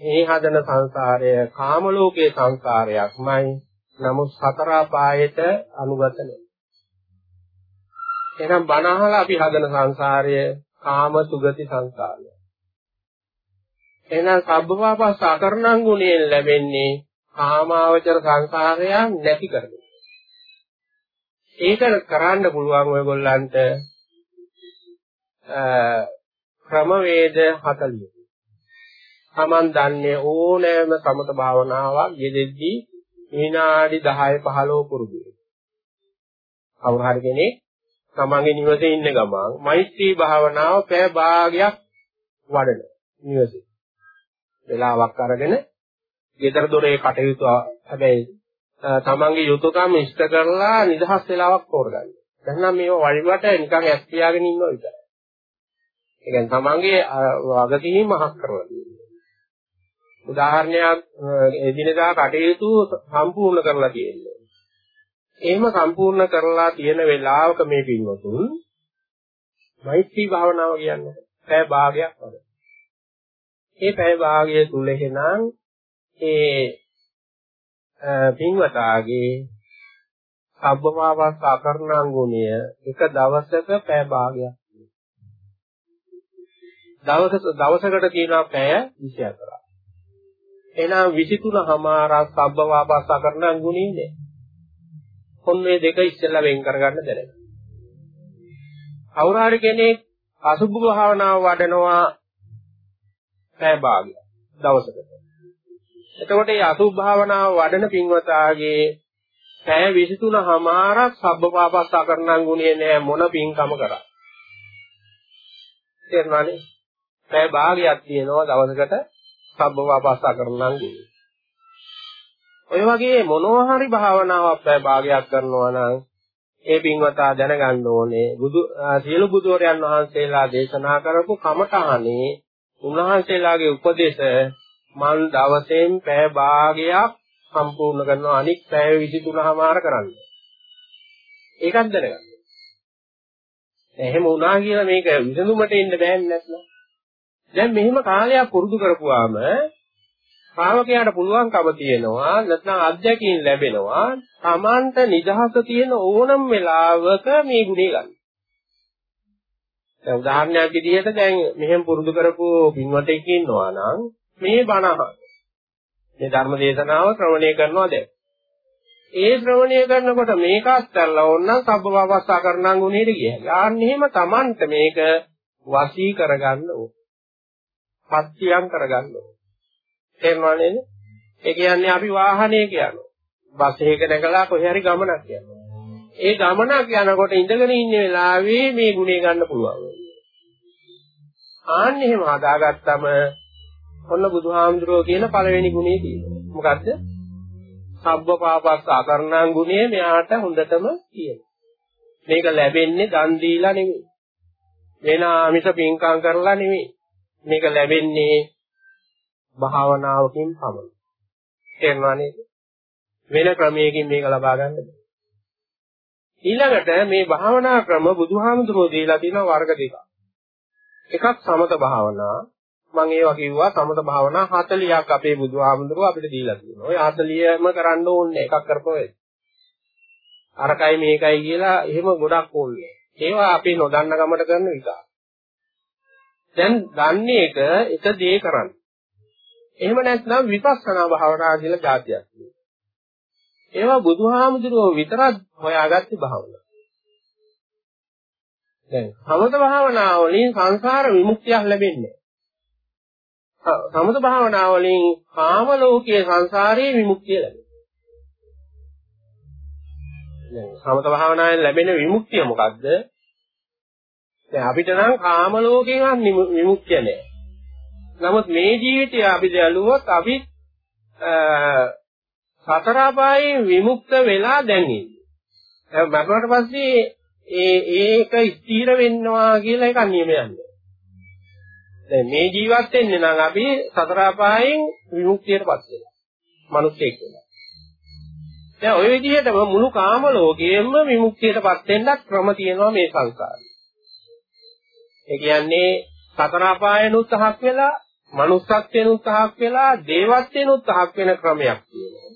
මේ හදන සංසාරය කාම ලෝකයේ සංසාරයක්මයි නමුත් සතර අපායට අනුගත නැහැ. එහෙනම් බණ අහලා අපි හදන සංසාරය කාම සුගති සංසාරය. එහෙනම් සබ්බපාපස් අකරණං ගුණයෙන් ලැබෙන්නේ කාමාවචර සංසාරය නැති කරගන්න. ඒක කරන්න පුළුවන් ඔයගොල්ලන්ට ක්‍රමවේද 40. Taman දන්නේ ඕනෑම සමත භාවනාවක් යෙදෙද්දී විනාඩි 10 15 පුරුදු වෙනවා. කවුරු හරි කෙනෙක් තමන්ගේ නිවසේ ඉන්න ගමන් මෛත්‍රී භාවනාව පැය භාගයක් වඩන නිවසේ. වෙලාවක් අරගෙන ගෙදර දොරේ කටයුතු හැබැයි තමන්ගේ යුතුයකම් ඉෂ්ට කරලා නිදහස් වෙලාවක් තෝරගන්න. එහෙනම් මේව වழிවට නිකන් ඇස් පියාගෙන ඉන්නවා විතරයි. ඒ කියන්නේ තමන්ගේ වගකීම හක් කරලා තියෙනවා. උදාහරණයක් එදිනදා කටයුතු සම්පූර්ණ කරලා තියෙනවා. එහෙම සම්පූර්ණ කරලා තියෙන වෙලාවක මේ පින්වතුන් මෛත්‍රී භාවනාව කියන්නේ පැය භාගයක් වද. මේ පැය භාගය තුල එහෙනම් ඒ පින්වතාගේ සබ්බමාවස් අකරණාංගුණය එක දවසක පැය භාගයක්. දවසක දවසකට තියෙනවා පැය 24ක්. එහෙනම් 23මාරක් සබ්බමාවස් අකරණාංගුණින්නේ ඔන්න මේ දෙක ඉස්සෙල්ලා වෙන් කරගන්න දැනගන්න. කවුරු හරි කෙනෙක් අසුභ භාවනාව වඩනවා පැය භාගයක් දවසකට. එතකොට මේ අසුභ භාවනාව වඩන පින්වතාගේ පැය 23මාරක් සබ්බපාපස්ස කරණන් ගුණේ නෑ මොන පින්කම කරා. තේරුණානේ? පැය භාගයක් තියෙනවා දවසකට සබ්බපාපස්ස කරණන් ගුණේ. ඔය වගේ මොනවා හරි භාවනාවක් පැය භාගයක් කරනවා නම් ඒ පින්වතා දැනගන්න ඕනේ බුදු සියලු බුදුරයන් වහන්සේලා දේශනා කරපු කමඨහනේ උන්වහන්සේලාගේ උපදේශ මන් දවසෙන් පැය භාගයක් සම්පූර්ණ කරනවා අනික් පැය 23මාර කරන්න. ඒකත් දැනගන්න. එහෙම වුණා කියලා මේක විසඳුමට එන්න බෑනේ නැත්නම්. දැන් මෙහෙම කාලයක් පුරුදු කරපුවාම ශ්‍රාවකයාට පුළුවන්කම තියෙනවා නැත්නම් අධ්‍යක්ීන් ලැබෙනවා Tamanට නිදහස තියෙන ඕනම වෙලාවක මේ ගුණය ගන්න. දැන් උදාහරණයක් විදිහට දැන් මෙහෙම පුරුදු කරපු පින්වතෙක් ඉන්නවා නම් මේ බණ මේ ධර්ම දේශනාව ශ්‍රවණය කරනවා දැන්. ඒ ශ්‍රවණය කරනකොට මේක අත්හැරලා ඕනනම් සබ්බවවස්සා කරණං ගුණෙට ගියා. යාන්න එහෙම Tamanට මේක වශී කරගන්න ඕන. පත්‍යම් කරගන්න ඕන. තේරුණා නේද? ඒ කියන්නේ අපි වාහනයක යනවා. බස් එකක නැගලා කොහේ හරි ගමනක් යනවා. ඒ ගමනක් යනකොට ඉඳගෙන ඉන්න වෙලාවේ මේ ගුණය ගන්න පුළුවන්. ආන්න එහෙම හදාගත්තම ඔන්න බුදුහාමුදුරුවෝ කියන පළවෙනි ගුණය තියෙනවා. මොකද්ද? සබ්බ පාපස්ස අකරණං ගුණය මෙයාට හොඳටම තියෙනවා. මේක ලැබෙන්නේ දන් දීලා නෙමෙයි. වෙන ආමිෂ පින්කම් කරලා නෙමෙයි. මේක ලැබෙන්නේ භාවනාවකින් පමණයි. තේරුණා නේද? වෙන ක්‍රමයකින් මේක ලබා ගන්න බෑ. ඊළඟට මේ භාවනා ක්‍රම බුදුහාමුදුරෝ දීලා තියෙන වර්ග දෙකක්. එකක් සමත භාවනා. මම ඒවා කිව්වා සමත භාවනා 40ක් අපේ බුදුහාමුදුරෝ අපිට දීලා තියෙනවා. ඔය 40ම කරන්න ඕනේ එකක් කරපුවා. අරකයි මේකයි කියලා එහෙම ගොඩක් ඕනේ. ඒවා අපි නොදන්න ගමට කරන විකාර. දැන් දන්නේ එක එක දේ කරන්න. එහෙම නැත්නම් විපස්සනා භාවනා කියලා જાතියක් තියෙනවා. ඒවා බුදුහාමුදුරුවෝ විතරක් හොයාගත්ත භාවනා. දැන් සමත භාවනා වලින් සංසාර විමුක්තියක් ලැබෙන්නේ. සමත භාවනා වලින් කාම ලෝකයේ සංසාරයේ විමුක්තිය ලැබෙනවා. දැන් සමත භාවනාවෙන් ලැබෙන විමුක්තිය මොකද්ද? දැන් අපිට නම් කාම ලෝකයෙන් විමුක්තිය නැහැ. නමුත් මේ ජීවිතය අපි දැලුවොත් අපි සතර අපායෙන් විමුක්ත වෙලා දැන් ඉන්නේ. මරණයට පස්සේ ඒ ඒක ස්ථිර වෙන්නවා කියලා එක නියමයක් දැන් මේ ජීවත් වෙන්නේ නම් අපි සතර අපායෙන් විමුක්තියටපත් වෙනවා. මිනිස්සෙක් වෙනවා. දැන් ওই විදිහටම මුළු කාම ලෝකයෙන්ම විමුක්තියටපත් වෙන්නත් ක්‍රම තියෙනවා මේ සංසාරේ. ඒ කියන්නේ සතර අපායනුත් අහක් වෙලා, manussත්වෙනුත් අහක් වෙලා, දේවත්වෙනුත් අහක් වෙන ක්‍රමයක් තියෙනවා.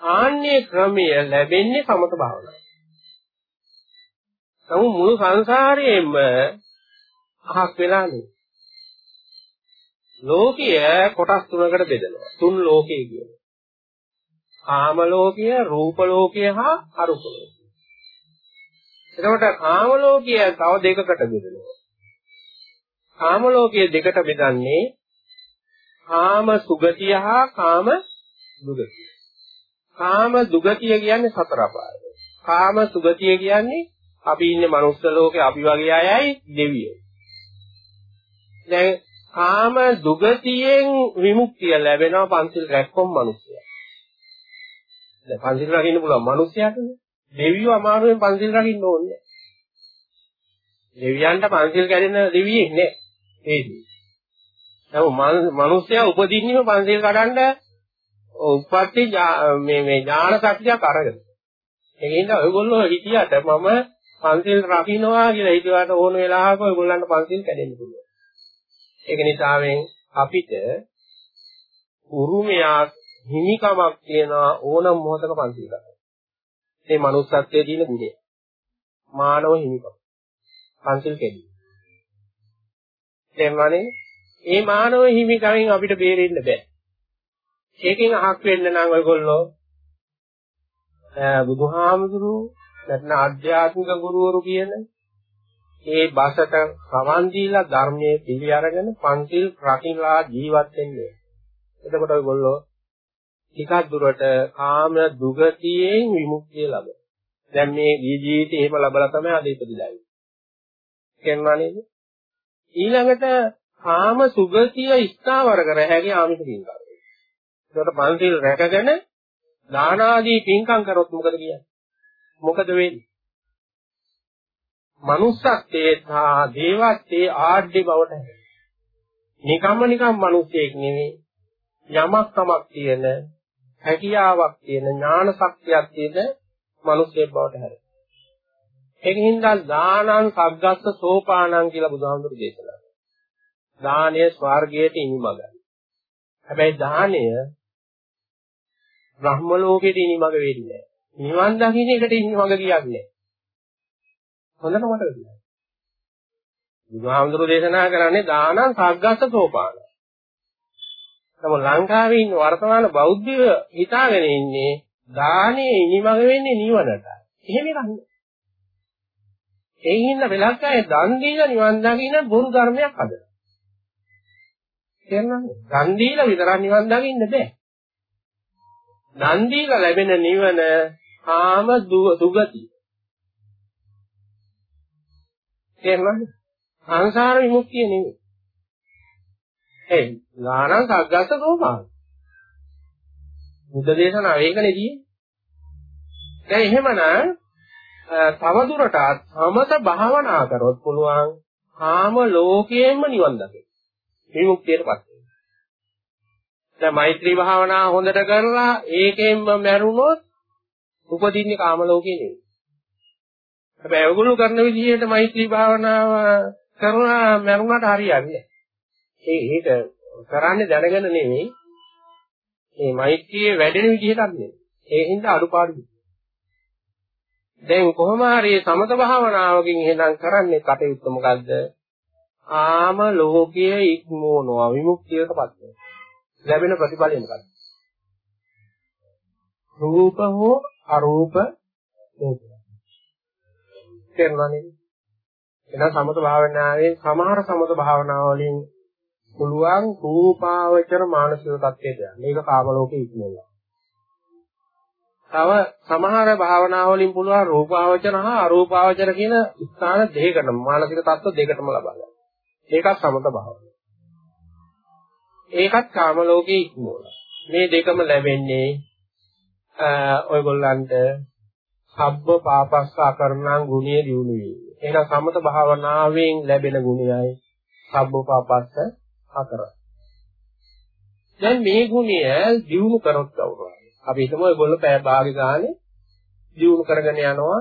ආන්නේ ක්‍රමය ලැබෙන්නේ සමත භාවනාව. නමුත් මුළු සංසාරයේම අහක් වෙලා නේ. ලෝකය කොටස් තුනකට බෙදෙනවා. තුන් ලෝකයේ කියනවා. කාම ලෝකය, රූප ලෝකය හා අරූප ලෝකය. එතකොට කාම ලෝකය තව දෙකකට බෙදෙනවා. කාම ලෝකයේ දෙකට බෙදන්නේ කාම සුගතිය හා කාම දුගතිය. කාම දුගතිය කියන්නේ සතර අපාය. කාම සුගතිය කියන්නේ අපි ඉන්නේ මනුස්ස ලෝකේ අපි වගේ අයයි දෙවියෝ. දැන් කාම දුගතියෙන් විමුක්තිය ලැබෙනවා පන්සිල් රැක්කොම් මිනිස්සයා. දැන් පන්සිල් රකින්න පුළුවන් මිනිස්සයාටනේ. දෙවියෝ අමාරුවෙන් පන්සිල් රකින්න ඕනේ. දෙවියන්ට පන්සිල් කැඩෙන දෙවියෙක් නෑ. ඒදී. නමුත් මිනිස්සයා උපදින්නේම පන්සිල් කඩන්න උපත්ති මේ මේ ඥාන ශක්තියක් අරගෙන. ඒකින්ද ඔයගොල්ලෝ හිතියට මම පන්සිල් රකින්නවා කියලා හිතුවාට ඕන වෙලාවක ඔයගොල්ලන්ට පන්සිල් කැඩෙන්න පුළුවන්. ඒක නිසාවෙන් අපිට උරුමයක් හිමිකමක් තියෙන ඕනම මොහොතක පන්සිල් ගන්න. මේ manussත්වයේ තියෙන ගුණය. මානව හිමිකම. පන්සිල් කැඩීම. තේරුණානේ? මේ මානව හිමිකමෙන් අපිට බේරෙන්න බෑ. ඒකෙන් අහක් වෙන්න නම් ඔයගොල්ලෝ බුදුහාමුදුරුවෝ නැත්නම් ආධ්‍යාත්මික ගුරුවරු කියන ඒ බසට සමන් දීලා ධර්මයේ පිළි අරගෙන පන්තිල් රකින්ලා ජීවත් වෙන්නේ. එතකොට ඔයගොල්ලෝ ටිකක් දුරට කාම දුගතියෙන් විමුක්තිය ලබන. දැන් මේ ජීවිතේ එහෙම ලබලා තමයි අද ඉපදිලා ඉන්නේ. කියනවා නේද? ඊළඟට කාම සුගතිය ස්ථාවර කර හැකි ආමිත පින්කම්. ඒකට පන්තිල් රැකගෙන දාන ආදී පින්කම් කරොත් මොකද කියන්නේ? මොකද වෙන්නේ? Manussත්වයේ සහ දේවත්වයේ ආඩ්‍ය බවට හැරෙනවා. නිකම්ම නිකම් මිනිසෙක් නෙවෙයි. යමක් තමක් තියෙන හැකියාවක් තියෙන ඥාන ශක්තියක් තියෙන මිනිසෙක් බවට හැරෙනවා. ඒකින්ද දානං සග්ගස්ස සෝපානං කියලා බුදුහාමුදුරු දේශනා කළා. දානය ස්වර්ගයට ඉනිමගයි. හැබැයි දාණය බ්‍රහ්ම ලෝකෙට ඉනිමග වෙන්නේ නැහැ. නිවන් දකින්න එකට ඉනිමග කියන්නේ. හොඳට මතක තියාගන්න. බුදුහාමුදුරු දේශනා කරන්නේ දානං සග්ගස්ස සෝපාන. නමුත් ලංකාවේ ඉන්න වර්තමාන බෞද්ධය හිතාගෙන ඉන්නේ දානේ ඉනිමග වෙන්නේ නිවනට. එහෙම නන්නේ. ඒ හින්දා වෙලක් අය දන් දීලා නිවන් දකින්න බොරු ධර්මයක් හදනවා. තේරෙනවද? දන් දීලා විතරක් නිවන් දකින්න බෑ. දන් දීලා ලැබෙන නිවන කාම දුගති. තේරෙනවද? සංසාර විමුක්තිය නෙවෙයි. ඒ ඥානං සග්ගස්ස සෝපාන. බුද්ධ දේශනාව ඒකනේ තියෙන්නේ. දැන් එහෙමනම් තව දුරටත් සමත භාවනා කරොත් පුළුවන් කාම ලෝකයෙන්ම නිවන් දකින්න. විමුක්තියටපත් වෙන්න. දැන් මෛත්‍රී භාවනා හොඳට කරලා ඒකෙන්ම මැරුණොත් උපදින්නේ කාම ලෝකේ නෙවෙයි. හැබැයි ඔයගොල්ලෝ කරන විදිහට මෛත්‍රී භාවනාව කරලා මැරුණාට හරියන්නේ ඒ ඒක කරන්නේ දැනගෙන නෙවෙයි. මේ මෛත්‍රියේ වැඩෙන විදිහටත් නෙවෙයි. ඒ හින්දා අඩුපාඩු. දැන් කොහොම හරි සමත භාවනාවකින් එහෙනම් කරන්නේ කටයුත්ත මොකද්ද? ආම ලෝකයේ ඉක්මවනවා විමුක්තියටපත් වෙනවා. ලැබෙන ප්‍රතිඵලය මොකක්ද? රූප හෝ අරූප තේරුණානේ? එහෙනම් සමත භාවනාවේ සමහර සමත භාවනාවලින් පුළුවන් රූපාවචර මානසික තත්ත්වයට යන්න. මේක කාම ලෝකේ ඉක්මනවා. තව සමහර භාවනාවලින් පුළුවන් රූපාවචර හා අරූපාවචර කියන ස්ථාන දෙකකටම මානසික තත්ත්ව දෙකකටම ලබා ගන්න. ඒකත් සමත භාවනාව. ඒකත් කාම ලෝකේ ඉක්මවලා. මේ දෙකම ලැබෙන්නේ ඔයගොල්ලන්ට සබ්බ පාපස්සා කරණං ගුණිය දිනු වේ. එහෙනම් සමත භාවනාවෙන් ලැබෙන ගුණයයි සබ්බ පාපස්ස හතරයි. දැන් මේ ගුණය දිනු කරොත් කවුරුහරි. අපි හිතමු ඔයගොල්ලෝ පැය භාගෙ ගානේ දිනු කරගෙන යනවා.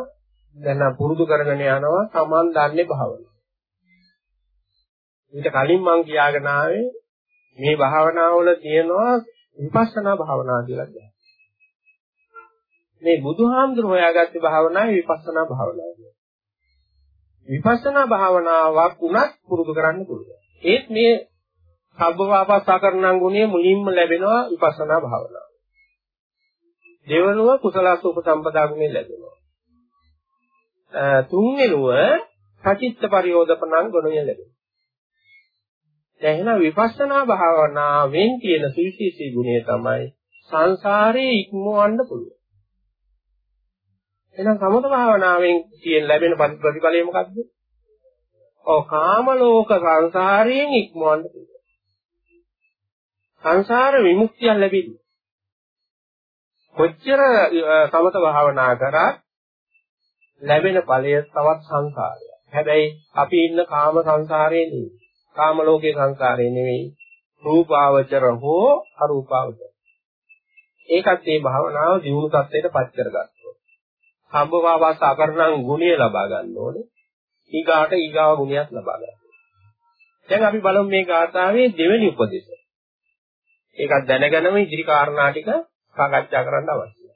දැන් පුරුදු කරගෙන යනවා. Taman දන්නේ භාවනාව. ඊට කලින් මම කියාගෙන ආවේ මේ භාවනාවල තියෙනවා විපස්සනා භාවනාව කියලා කියන්නේ. මේ බුදුහාමුදුර හොයාගත්තේ භාවනාවේ විපස්සනා භාවනාව. විපස්සනා භාවනාවක් උනත් පුරුදු කරන්න පුළුවන්. ඒත් මේ සබ්බවාපස්සකරණං ගුණය මුලින්ම ලැබෙනවා විපස්සනා භාවනාව. දෙවනුව කුසලස්ස උපසම්පදා ගුණය ලැබෙනවා. තුන්වෙනුව සචිත්ත පරියෝධපණං ගුණය ලැබෙනවා. දැන් එහෙනම් විපස්සනා භාවනාවෙන් තියෙන සුවිශේෂී ගුණය තමයි සංසාරේ ඉක්මවන්න පුළුවන්. එහෙනම් සමත භාවනාවෙන් තියෙන ලැබෙන ප්‍රතිඵලය මොකද්ද? ඔව් කාම ලෝක සංසාරයෙන් ඉක්මවන්න පුළුවන්. සංසාර විමුක්තිය ලැබෙන්නේ. කොච්චර සමත භාවනා කරත් ලැබෙන ඵලය තවත් සංසාරයක්. හැබැයි අපි ඉන්න කාම සංසාරේ නෙවෙයි. කාම ලෝකේ සංසාරේ නෙවෙයි. රූපාවචර හෝ අරූපාවචර. ඒකත් මේ භාවනාව දියුණු තත්ත්වයට පත් කරගන්නවා. සම්භවාවාස අකරණං ගුණය ලබා ගන්න ඕනේ. ඊගාට ඊගාව ගුණයක් ලබා ගන්න. දැන් අපි බලමු මේ ගාථාවේ දෙවෙනි උපදේශ. ඒකත් දැනගෙනම ඉදිරි කාරණා ටික සාකච්ඡා කරන්න අවශ්‍යයි.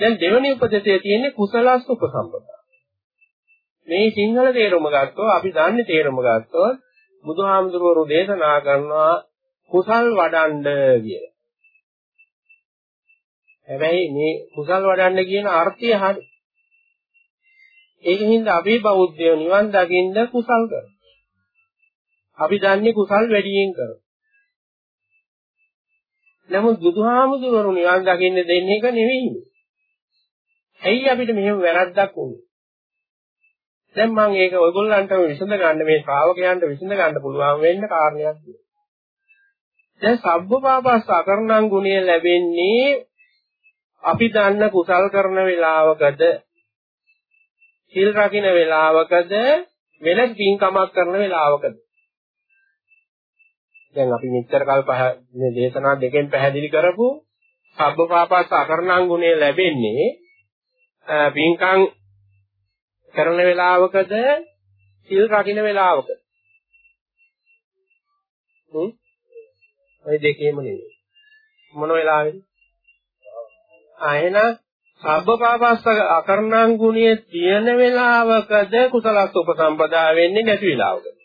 දැන් දෙවෙනි උපදේශයේ තියෙන්නේ කුසලස් උපසම්පදා. මේ සිංහල තේරුම ගත්තොත් අපි දන්නේ තේරුම ගත්තොත් බුදුහාමුදුරුවෝ දේශනා කරනවා කුසල් වඩන්න කියලා. හැබැයි මේ කුසල් වඩන්න කියන අර්ථය හරි. ඒකින්ද අපි බෞද්ධයෝ නිවන් දකින්න කුසල් කරනවා. අපි දන්නේ කුසල් වැඩියෙන් කරනවා. නමුත් බුදුහාමුදුරුවෝ නිවන් දකින්න දෙන්නේ එක නෙවෙයි. ඇයි අපිට මෙහෙම වැරද්දක් වුනේ? දැන් මම ඒක ඔයගොල්ලන්ටම විසඳ ගන්න මේ ශ්‍රාවකයන්ට විසඳ ගන්න පුළුවන් වෙන්න කාරණයක් තියෙනවා. දැන් සබ්බපාපස්ස අකරණං ගුණය ලැබෙන්නේ අපි දන්න කුසල් කරන වෙලාවකද සිල් රකින්න වෙලාවකද වෙන පින්කමක් කරන වෙලාවකද දැන් අපි මෙච්චර කල් මේ දේශනා දෙකෙන් පැහැදිලි කරපු සබ්බපාපස්ස අකරණංගුණය ලැබෙන්නේ පින්කම් කරන වෙලාවකද සිල් රකින්න වෙලාවකද හ්ම් ওই දෙකේම නෙවෙයි. මොන වෙලාවෙද? ආ එහෙනම් සබ්බපාපස්ස අකරණං ගුණයේ තියෙන වෙලාවකද කුසලස් උපසම්පදා වෙන්නේ නැති වෙලාවකද?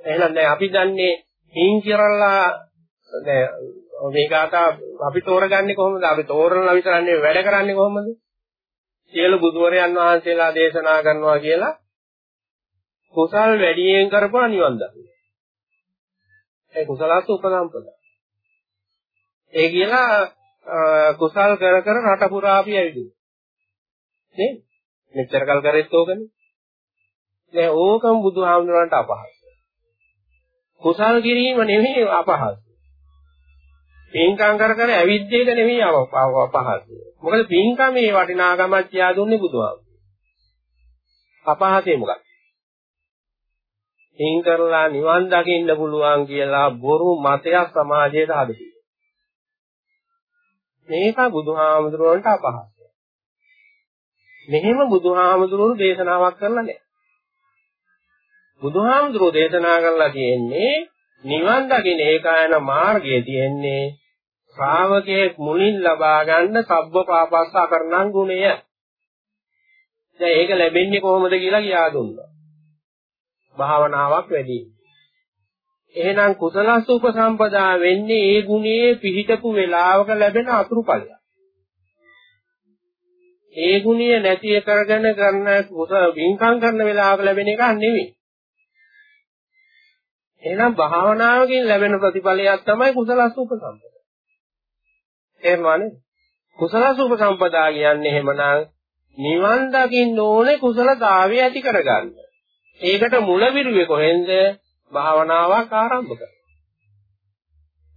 එහෙනම් දැන් අපි දන්නේ හිං කරලා දැන් මේ කාතා අපි තෝරගන්නේ කොහොමද? අපි තෝරලා විතරන්නේ වැඩ කරන්නේ කොහොමද? සියලු බුදුවරයන් වහන්සේලා දේශනා කරනවා කියලා කුසල් වැඩියෙන් කරපුවා නිවන් දකින්න. ඒ කුසලස් උපසම්පදා. ඒ කියලා කුසල් කර කර රට පුරා අපි ඇවිදිනවා. නේ? මෙච්චර කල් කරෙත් ඕකනේ. දැන් ඕකම බුදුහාමුදුරන්ට අපහසුයි. කුසල් කිරීම නෙමෙයි අපහසු. පින්කම් කර කර ඇවිද්දේක නෙමෙයි අපහසු. මොකද පින්කමේ වටිනාකමක් තියා දුන්නේ බුදුහාමුදුරුවෝ. අපහසේ මොකක්ද? පින් කරලා නිවන් දකින්න පුළුවන් කියලා බොරු මතයක් සමාජයට හදපු. මේක බුදුහාමුදුරුවන්ට අපහසුයි. මෙහෙම බුදුහාමුදුරුවෝ දේශනාවක් කරලා නැහැ. බුදුහාමුදුරුවෝ දේශනා කරලා තියෙන්නේ නිවන් දකින්න ඒකායන මාර්ගයේ තියෙන්නේ ශ්‍රාවකයෙක් මුලින් ලබා ගන්න සබ්බ පාපස්ස කරණං ගුණය. දැන් ඒක ලැබෙන්නේ කොහොමද කියලා කියා දුන්නා. භාවනාවක් වැඩි. එහෙනම් කුසලස් උපසම්පදා වෙන්නේ ඒ ගුණයේ පිහිටපු වේලාවක ලැබෙන අතුරුඵලයක්. ඒ ගුණය නැති කරගෙන කරන කුසල වින්කම් කරන වේලාවක ලැබෙන එකක් නෙවෙයි. එහෙනම් භාවනාවකින් ලැබෙන ප්‍රතිඵලයක් තමයි කුසලස් උපසම්පදා. තේරුණානේ? කුසල සුභ සම්පදා කියන්නේ එහෙමනම් නිවන් දකින්න ඕනේ කුසලතාවය ඇති කරගන්න. ඒකට මුල විරුවේ කොහෙන්ද? භාවනාවක් ආරම්භ කරන්න.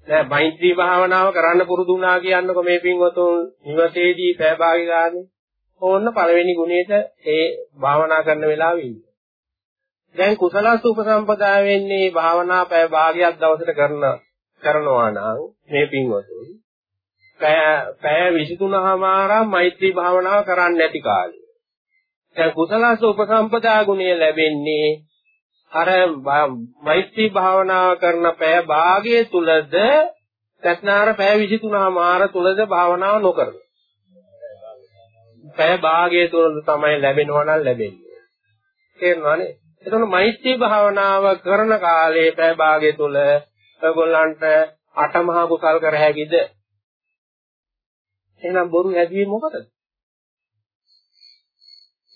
දැන් මෛත්‍රී භාවනාව කරන්න පුරුදු වුණා කියන්නකො මේ පින්වතුන් නිවසේදී සහභාගී ගානේ. ඕන්න පළවෙනි ගුණයට ඒ භාවනා කරන වෙලාවෙ ඉන්න. දැන් කුසල සුපසම්පදා වෙන්නේ භාවනා පැය භාගයක් දවසට කරන කරනවා නම් මේ පින්වතුන් පැය 23මාරක් මෛත්‍රී භාවනාව කරන්නේ නැති කාලේ. දැන් කුසලස උපසම්පදා ගුණය ලැබෙන්නේ අර මෛත්‍රී භාවනාව කරන පැය භාගයේ තුලද තත්නාර පැය 23මාර තුලද භාවනාව නොකරන. පැය භාගයේ තුල තමයි ලැබෙනවා නම් ලැබෙන්නේ. තේරෙනවනේ? එතකොට මෛත්‍රී භාවනාව කරන කාලේ පැය භාගයේ තුල ඔයගොල්ලන්ට අටමහා කුසල් කර හැකිද? එහෙනම් බොරු හැදුවේ මොකටද?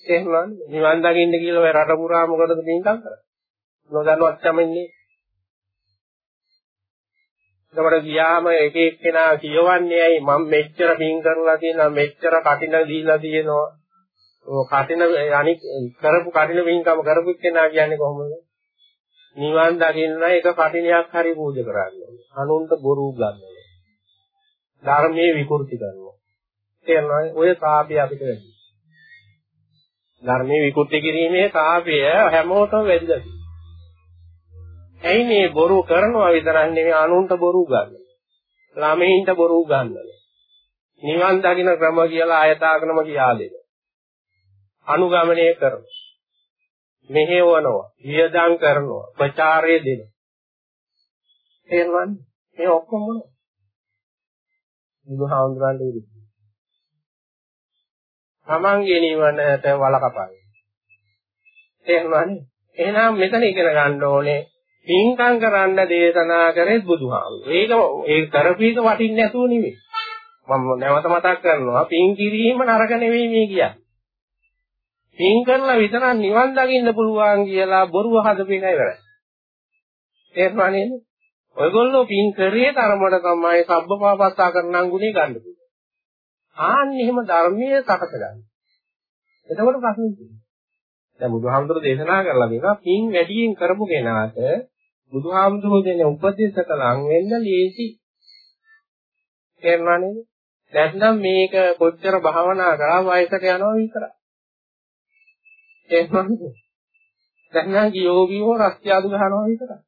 එහෙනම් නිවන් දකින්න කියලා ඔය රට පුරා මොකටද පින්කම් කරන්නේ? නොදන්නවත් තමයි. ඒකට ගියාම එක එක්කෙනා කියවන්නේ ඇයි මම මෙච්චර පින් කරලා තියෙනවා මෙච්චර කටින දීලා තියෙනවා. ඔය කටින අනික් කරපු කටින පින්කම කරපු කෙනා කියන්නේ කොහොමද? නිවන් දකින්න එක කටිනයක් හරි පූජා කරන්නේ. අනුන්ට බොරු ගන්නවා. ධර්මයේ විකෘති කරනවා. තේරෙනවද? ඔය කාපය අපිට වැඩි. ධර්මයේ විකෘති කිරීමේ කාපය හැමෝටම වැඩිද? ඇයි මේ බොරු කරනවා විතරක් නෙවෙයි අනුන්ට බොරු ගන්න. ළමයින්ට බොරු ගන්නල. නිවන් දකින්න ක්‍රම කියලා ආයතාකරම කියා දෙන. අනුගමනය කරනවා. මෙහෙවනවා, වියදම් කරනවා, ප්‍රචාරය දෙනවා. තේරෙනවද? මේ ඔක්කොම මොනවද? බුදුහාමුදුරන්ට විරුද්ධ. තමන්ගේ නිවනට වලකපයි. තේරුණානේ? එහෙනම් මෙතන ඉගෙන ගන්න ඕනේ පින්කම් කරන්න දේශනා කරේ බුදුහාමුදුරුවෝ. ඒක ඒ කරපීක වටින්නේ නැතුව නෙමෙයි. මම නැවත මතක් කරනවා පින් කිරීම නරක නෙවෙයි මේ කියන්නේ. පින් කරලා විතරක් නිවන් දකින්න පුළුවන් කියලා බොරුව හදපු එකයි වැරදි. තේරුණා නේද? ඔයගොල්ලෝ පින් කරේ තරමට තමයි සබ්බපාපස්සා කරනං ගුණේ ගන්න පුළුවන්. ආන්න එහෙම ධර්මයේ සකස ගන්න. එතකොට ප්‍රශ්නේ තියෙනවා. දැන් බුදුහාමුදුරු දේශනා කරලා දෙනවා පින් වැඩියෙන් කරපු කෙනාට බුදුහාමුදුරු දෙන උපදේශක ලං වෙන්න ලේසි. තේරුණා නේද? නැත්නම් මේක කොච්චර භාවනා කරා වයසට යනවා විතරයි. තේරුණාද? නැත්නම් යෝගීව රස්තියාදු ගන්නවා විතරයි.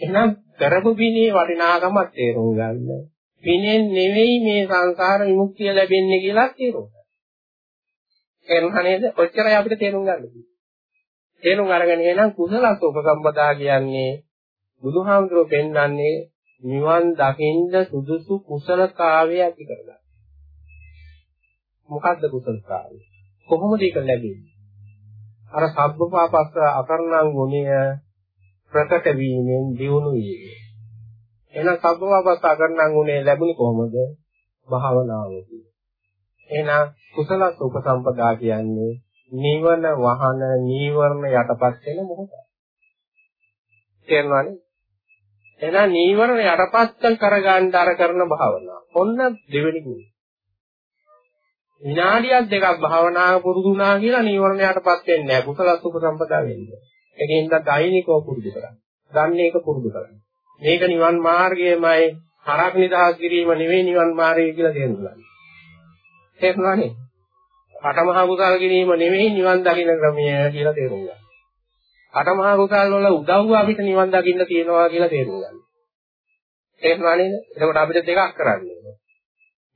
එහෙනම් කරපු පිනේ වටිනාකමක් තේරුම් ගන්න. පිනෙන් නෙවෙයි මේ සංසාර විමුක්තිය ලැබෙන්නේ කියලා තේරුම් ගන්න. තේරුණා නේද? ඔච්චරයි අපිට තේරුම් ගන්න තියෙන්නේ. තේරුම් අරගෙන එනම් කුසලස් උපසම්පදා කියන්නේ බුදුහාමුදුරුවෝ පෙන්වන්නේ නිවන් දකින්න සුදුසු කුසලතාවය ඇති කරගන්න. මොකද්ද කුසලතාවය? කොහොමද ඒක ලැබෙන්නේ? අර සබ්බපාපස්ස අකරණං ගුණය ප්‍රකට වීමෙන් දියුණු වීම. එහෙනම් සබ්බපාපස්ස අකරණං ගුණය ලැබුණේ කොහොමද? භාවනාවදී. එහෙනම් කුසල උපසම්පදා කියන්නේ නිවන වහන නීවරණ යටපත් වෙන මොහොත. තේරුණානේ? එහෙනම් නීවරණ යටපත් කරගන්න අර කරන භාවනාව. ඔන්න දෙවෙනි ගුණය. විනාඩියක් දෙකක් භාවනාව පුරුදු වුණා කියලා නීවරණ යටපත් වෙන්නේ නැහැ. කුසල උපසම්පදා වෙන්නේ. ඒකෙන්ද දෛනිකව පුරුදු කරන්න. ගන්න එක පුරුදු කරන්න. මේක නිවන් මාර්ගයමයි හරක් නිදහස් කිරීම නෙවෙයි නිවන් මාර්ගය කියලා තේරුම් ගන්න. තේරුණානේ? අටමහා කුසල් කිරීම නෙවෙයි නිවන් දකින්න ක්‍රමය කියලා තේරුම් ගන්න. අටමහා කුසල් වල උදව්ව අපිට නිවන් දකින්න තියෙනවා කියලා තේරුම් ගන්න. තේරුණා නේද? එතකොට අපිට දෙකක් කරන්න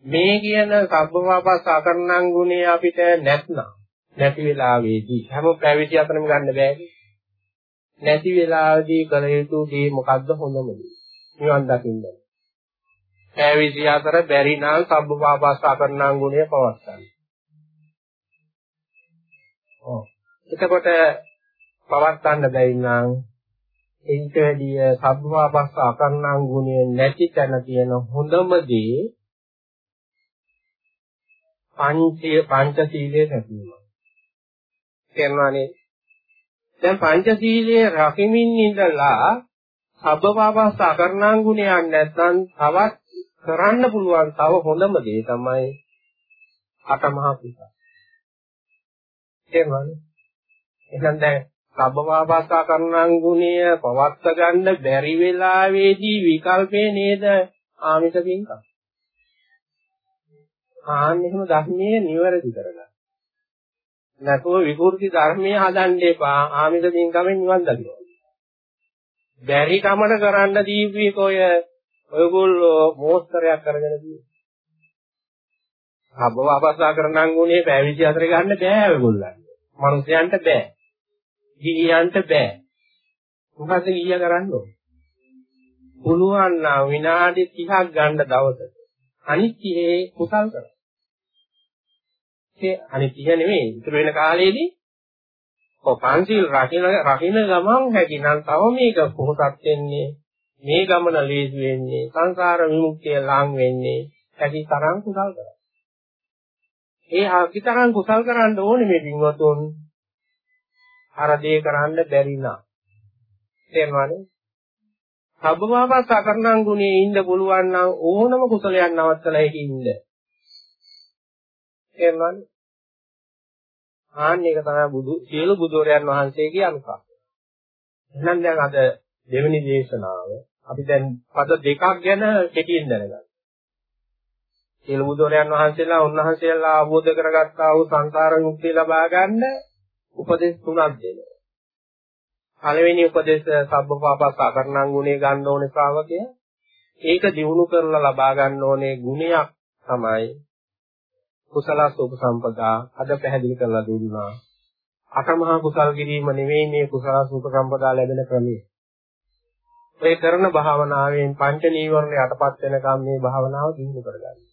මේ කියන සබ්බවාපස් ආකරණං ගුණය අපිට නැත්නම් නැති වෙලාවේදී හැම පැවිදි අතරම ගන්න බෑනේ. නැති වෙලාවේදී කල යුතු දේ මොකද්ද හොඳම දේ? නිවන් දකින්න. පැවිදි අතර බැරි නම් සබ්බවාපස් ආකරණං ගුණය පවස්සන්න. ඔව්. එතකොට පවත්වන්න බැරි නම් එයිට වැඩිය සබ්බවාපස්ස අකරණං ගුණය නැති තැන තියෙන හොඳම දේ පංචය පංචශීලයේ නැතිවීම. කියනවානේ දැන් පංචශීලයේ රකිමින් ඉඳලා සබ්බවාපස්ස අකරණං ගුණයක් නැත්නම් තවත් කරන්න පුළුවන් තව හොඳම දේ තමයි අටමහා කුසල. කියනවානේ එහෙනම් දැන් සබ්බවාපාසා කරණං ගුණය පවත්ත ගන්න බැරි වෙලාවේදී විකල්පේ නේද ආමිත පින්කම්. ආන්න එහෙම ධර්මයේ නිවැරදි කරගන්න. නැතුව විකෘති ධර්මයේ හදන්න එපා ආමිත පින්කමෙන් නිවන් දකින්න. බැරි කමන කරන්න දීපී කොය ඔයගොල්ලෝ මෝස්තරයක් කරගෙන තියෙන්නේ. සබ්බවාපාසා කරණං ගුණේ පැවිදි අතර ගන්න බෑ ඔයගොල්ලන්ට. මනුස්සයන්ට බෑ. ගිහියන්ට බෑ. මොකද ගිහිය කරන්න ඕන? පුළුවන් නම් විනාඩි 30ක් ගන්න දවසට. අනිත් 30 කුසල් කරා. ඒ අනිත් 30 නෙමෙයි. ඉතුරු වෙන කාලේදී ඔව් පංචිල් රකින්න රකින්න ගමන් හැකිනම් තව මේක පොහොසත් වෙන්නේ මේ ගමන ලේසි වෙන්නේ සංසාර විමුක්තිය ලං වෙන්නේ ඇති තරම් කුසල් කරා. ඒ අකිතරම් කුසල් කරන්න ඕනේ මේ පින්වතුන් අර දේ කරන්න බැරි නා. තේරෙනවනේ? සබ්බමාපස් අකරණං ගුණේ ඉන්න පුළුවන් නම් ඕනම කුසලයක් නවත්තලා ඒක ඉන්න. තේරෙනවනේ? ආන්න ඒක තමයි බුදු සියලු බුදුරයන් වහන්සේගේ අනුකම්පාව. එහෙනම් දැන් අද දෙවෙනි දේශනාව අපි දැන් පද දෙකක් ගැන කෙටියෙන් දැනගන්න. සියලු බුදුරයන් වහන්සේලා උන්වහන්සේලා අවබෝධ කරගත්තා වූ සංසාර මුක්තිය ලබා ගන්න උපදේශ තුනක් දෙනවා. පළවෙනි උපදේශ සබ්බපාපස් අකරණං ගුණේ ගන්න ඕනේ ශ්‍රාවකය. ඒක දිනු කරලා ලබා ගන්න ඕනේ ගුණයක් තමයි කුසලස් උපසම්පදා අද පැහැදිලි කරලා දුන්නා. අටමහා කුසල් කිරීම නෙවෙයි මේ කුසලස් උපසම්පදා ලැබෙන ක්‍රමය. ඒ කරන භාවනාවෙන් පංච නීවරණ යටපත් වෙනකම් මේ භාවනාව දිනු කරගන්න.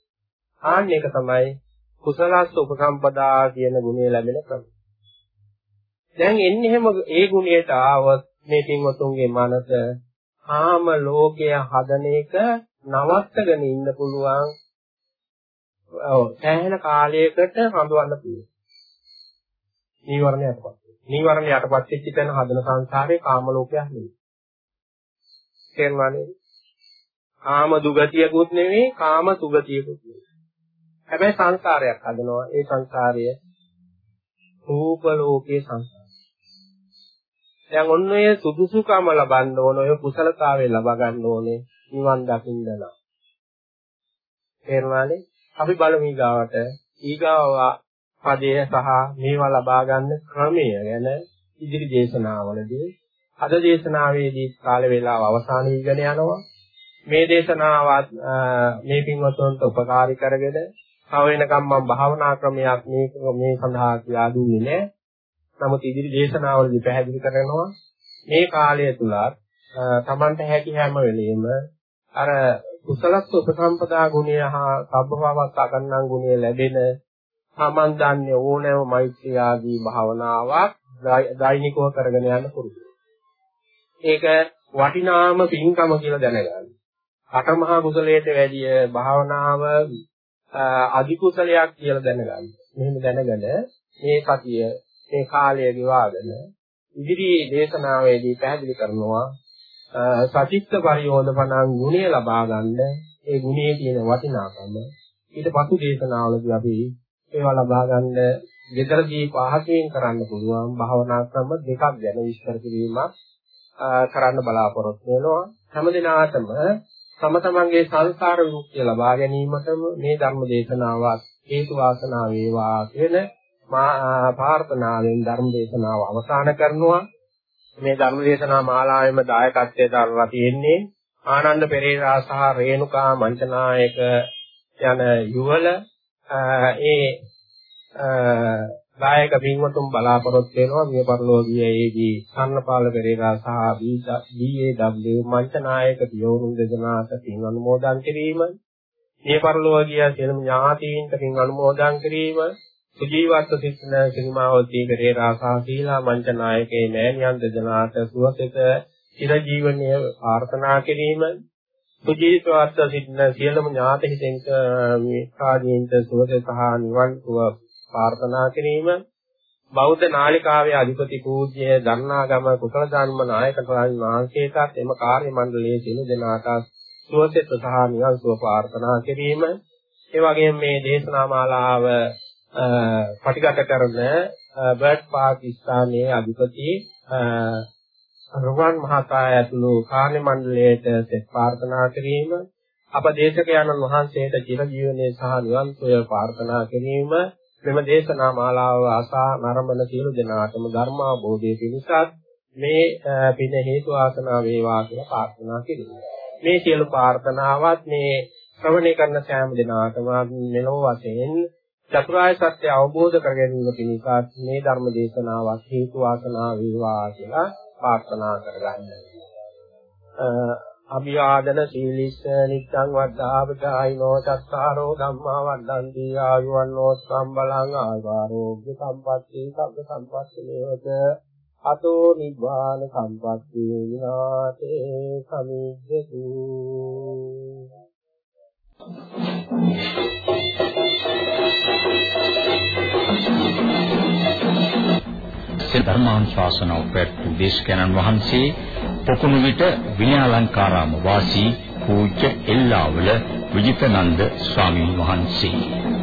ආන්න ඒක තමයි කුසලස් උපසම්පදා කියන ගුණය ලැබෙන ක්‍රමය. දැන් එන්නේ එහෙම ඒ ගුණයට ආවොත් මේ පින්වතුන්ගේ මනස ආම ලෝකය හදන එක නවත්තගෙන ඉන්න පුළුවන්. ඔව් සෑහෙන කාලයකට හඳුවන්න පුළුවන්. නීවරණ යටපත්. නීවරණ යටපත් වෙච්ච තැන හදන සංසාරේ කාම ලෝකයක් නෙවෙයි. තේරුණානේ? කාම දුගතියකුත් නෙවෙයි කාම සුගතියකුත් නෙවෙයි. හැබැයි සංසාරයක් හදනවා. ඒ සංසාරය රූප ලෝකයේ සංසාරය. දැන් ඔන්න ඔය සුදුසුකම ලබන්න ඕන ඔය කුසලතාවය ලබා ගන්න ඕනේ නිවන් දකින්න නම්. තේරුණානේ? අපි බලමු ඊගාවට ඊගාව පදය සහ මේවා ලබා ගන්න ක්‍රමය ගැන ඉදිරි දේශනාවලදී අද දේශනාවේදී කාල වේලාව අවසන් වීගෙන යනවා. මේ දේශනාවත් මේ පින්වත්තුන්ට උපකාරී කරගෙන තව වෙනකම් මම භාවනා ක්‍රමයක් මේ මේ සඳහා කියා දුන්නේ නැහැ. නමුත් ඉදිරි දේශනාවලදී පැහැදිලි කරනවා මේ කාලය තුල තමන්ට හැකි හැම වෙලෙම අර කුසලස්ස උපසම්පදා ගුණය හා සබ්බවවත් අකන්නන් ගුණය ලැබෙන තමන් දන්නේ ඕනෑම මෛත්‍රී ආදී භාවනාවක් දෛනිකව කරගෙන යන්න පුරුදු. ඒක වටිනාම පින්කම කියලා දැනගන්න. අටමහා කුසලයට වැඩිය භාවනාව අධි කුසලයක් කියලා දැනගන්න. මෙහෙම දැනගෙන මේ සතිය මේ කාලය ගෙවාගෙන ඉදිරි දේශනාවේදී පැහැදිලි කරනවා සචිත්ත පරියෝධපණං ගුණය ලබා ගන්න ඒ ගුණයේ තියෙන වටිනාකම ඊට පසු දේශනාවලදී අපි ඒවා ලබා ගන්න විතරදී පහසෙන් කරන්න පුළුවන් භාවනා ක්‍රම දෙකක් ගැන විස්තර කිරීමක් කරන්න බලාපොරොත්තු වෙනවා හැම දිනාටම තම තමන්ගේ සංසාර විමුක්තිය ලබා ගැනීමටම මේ ධර්ම දේශනාවත් හේතු වාසනා වේවා කියන ප්‍රාර්ථනාවෙන් ධර්ම දේශනාව අවසන් කරනවා. මේ ධර්ම දේශනා මාලාවෙම දායකත්වයෙන් දරලා තියෙන්නේ ආනන්ද පෙරේරා සහ රේණුකා මංචනායක යන යුවල. ඒ දායක පින්වතුන් බලාපොරොත්තු වෙනවා. මිය පරලෝකීයේදී සන්නපාල පෙරේරා සහ බී.ඒ.ඩබ්ලිව් මංචනායක පියවරුන් දෙදෙනාට පින් අනුමෝදන් කිරීම. මිය පරලෝකීය සියලුම ඥාතීන්ට පින් අනුමෝදන් කිරීම. සුජීවත්ව සිටින සිරිමාවතී පෙරේරා සහ සීලා මංචනායකේ මෑණියන් දෙදෙනාට සුවසෙත චිර ජීවනයේ ප්‍රාර්ථනා කිරීම. සුජීවත්ව සිටින සියලුම ඥාත හිතෙන්ක මේ කාදීන්ට සුවසෙත සහ නිවන් සුව ප්‍රාර්ථනා කිරීම බෞද්ධ නාලිකාවේ අධිපති පූජ්‍ය ධර්ණාගම කුසල ධර්ම නායක ස්වාමීන් වහන්සේටත් එම කාර්ය මණ්ඩලයේ සියලු දෙනාට සුවසෙත් සහ නිවන් සුව ප්‍රාර්ථනා කිරීම. ඒ වගේම මේ දේශනා මාලාව පටිගත කරන බර්ඩ් පාක් ස්ථානයේ අධිපති රුවන් මහතා ඇතුළු කාර්ය මණ්ඩලයට සෙත් ප්‍රාර්ථනා කිරීම. අප දේශකයන්න් වහන්සේට චිර ජීවනයේ සහ නිවන් සුවය ප්‍රාර්ථනා කිරීම. මෙම දේශනා මාලාව ආසා නරඹන සියලු දෙනාටම ධර්මාභෝධය පිණිසත් මේ පින හේතු ආසනා වේවා කියලා ප්‍රාර්ථනා කිරීම. මේ සියලු ප්‍රාර්ථනාවත් මේ ශ්‍රවණය කරන සෑම දිනාටම මෙලොව වශයෙන් චතුරාර්ය සත්‍ය අවබෝධ කර ගැනීම පිණිසත් මේ ධර්ම දේශනාවක් හේතු ආසනා වේවා කියලා ප්‍රාර්ථනා කරගන්න. අභිවාදන සීලිස්ස නිච්ඡං වද්ධාපචායිනෝ චත්තාරෝ ධම්මා වද්දන්ති ආයුවන්නෝ සම්බලං ආවාරෝග්‍ය සම්පatti සබ්බ සම්පatti නේවත. අතෝ නිබ්බාන සම්පatti විනාතේ සමිද්දතු. ධර්මානුශාසනාව පැවැත්වූ දේශකයන්න් වහන්සේ පොකුණු විට විනයාලංකාරාම වාසී පූජ්‍ය එල්ලාවල විජිතනන්ද ස්වාමීන් වහන්සේ.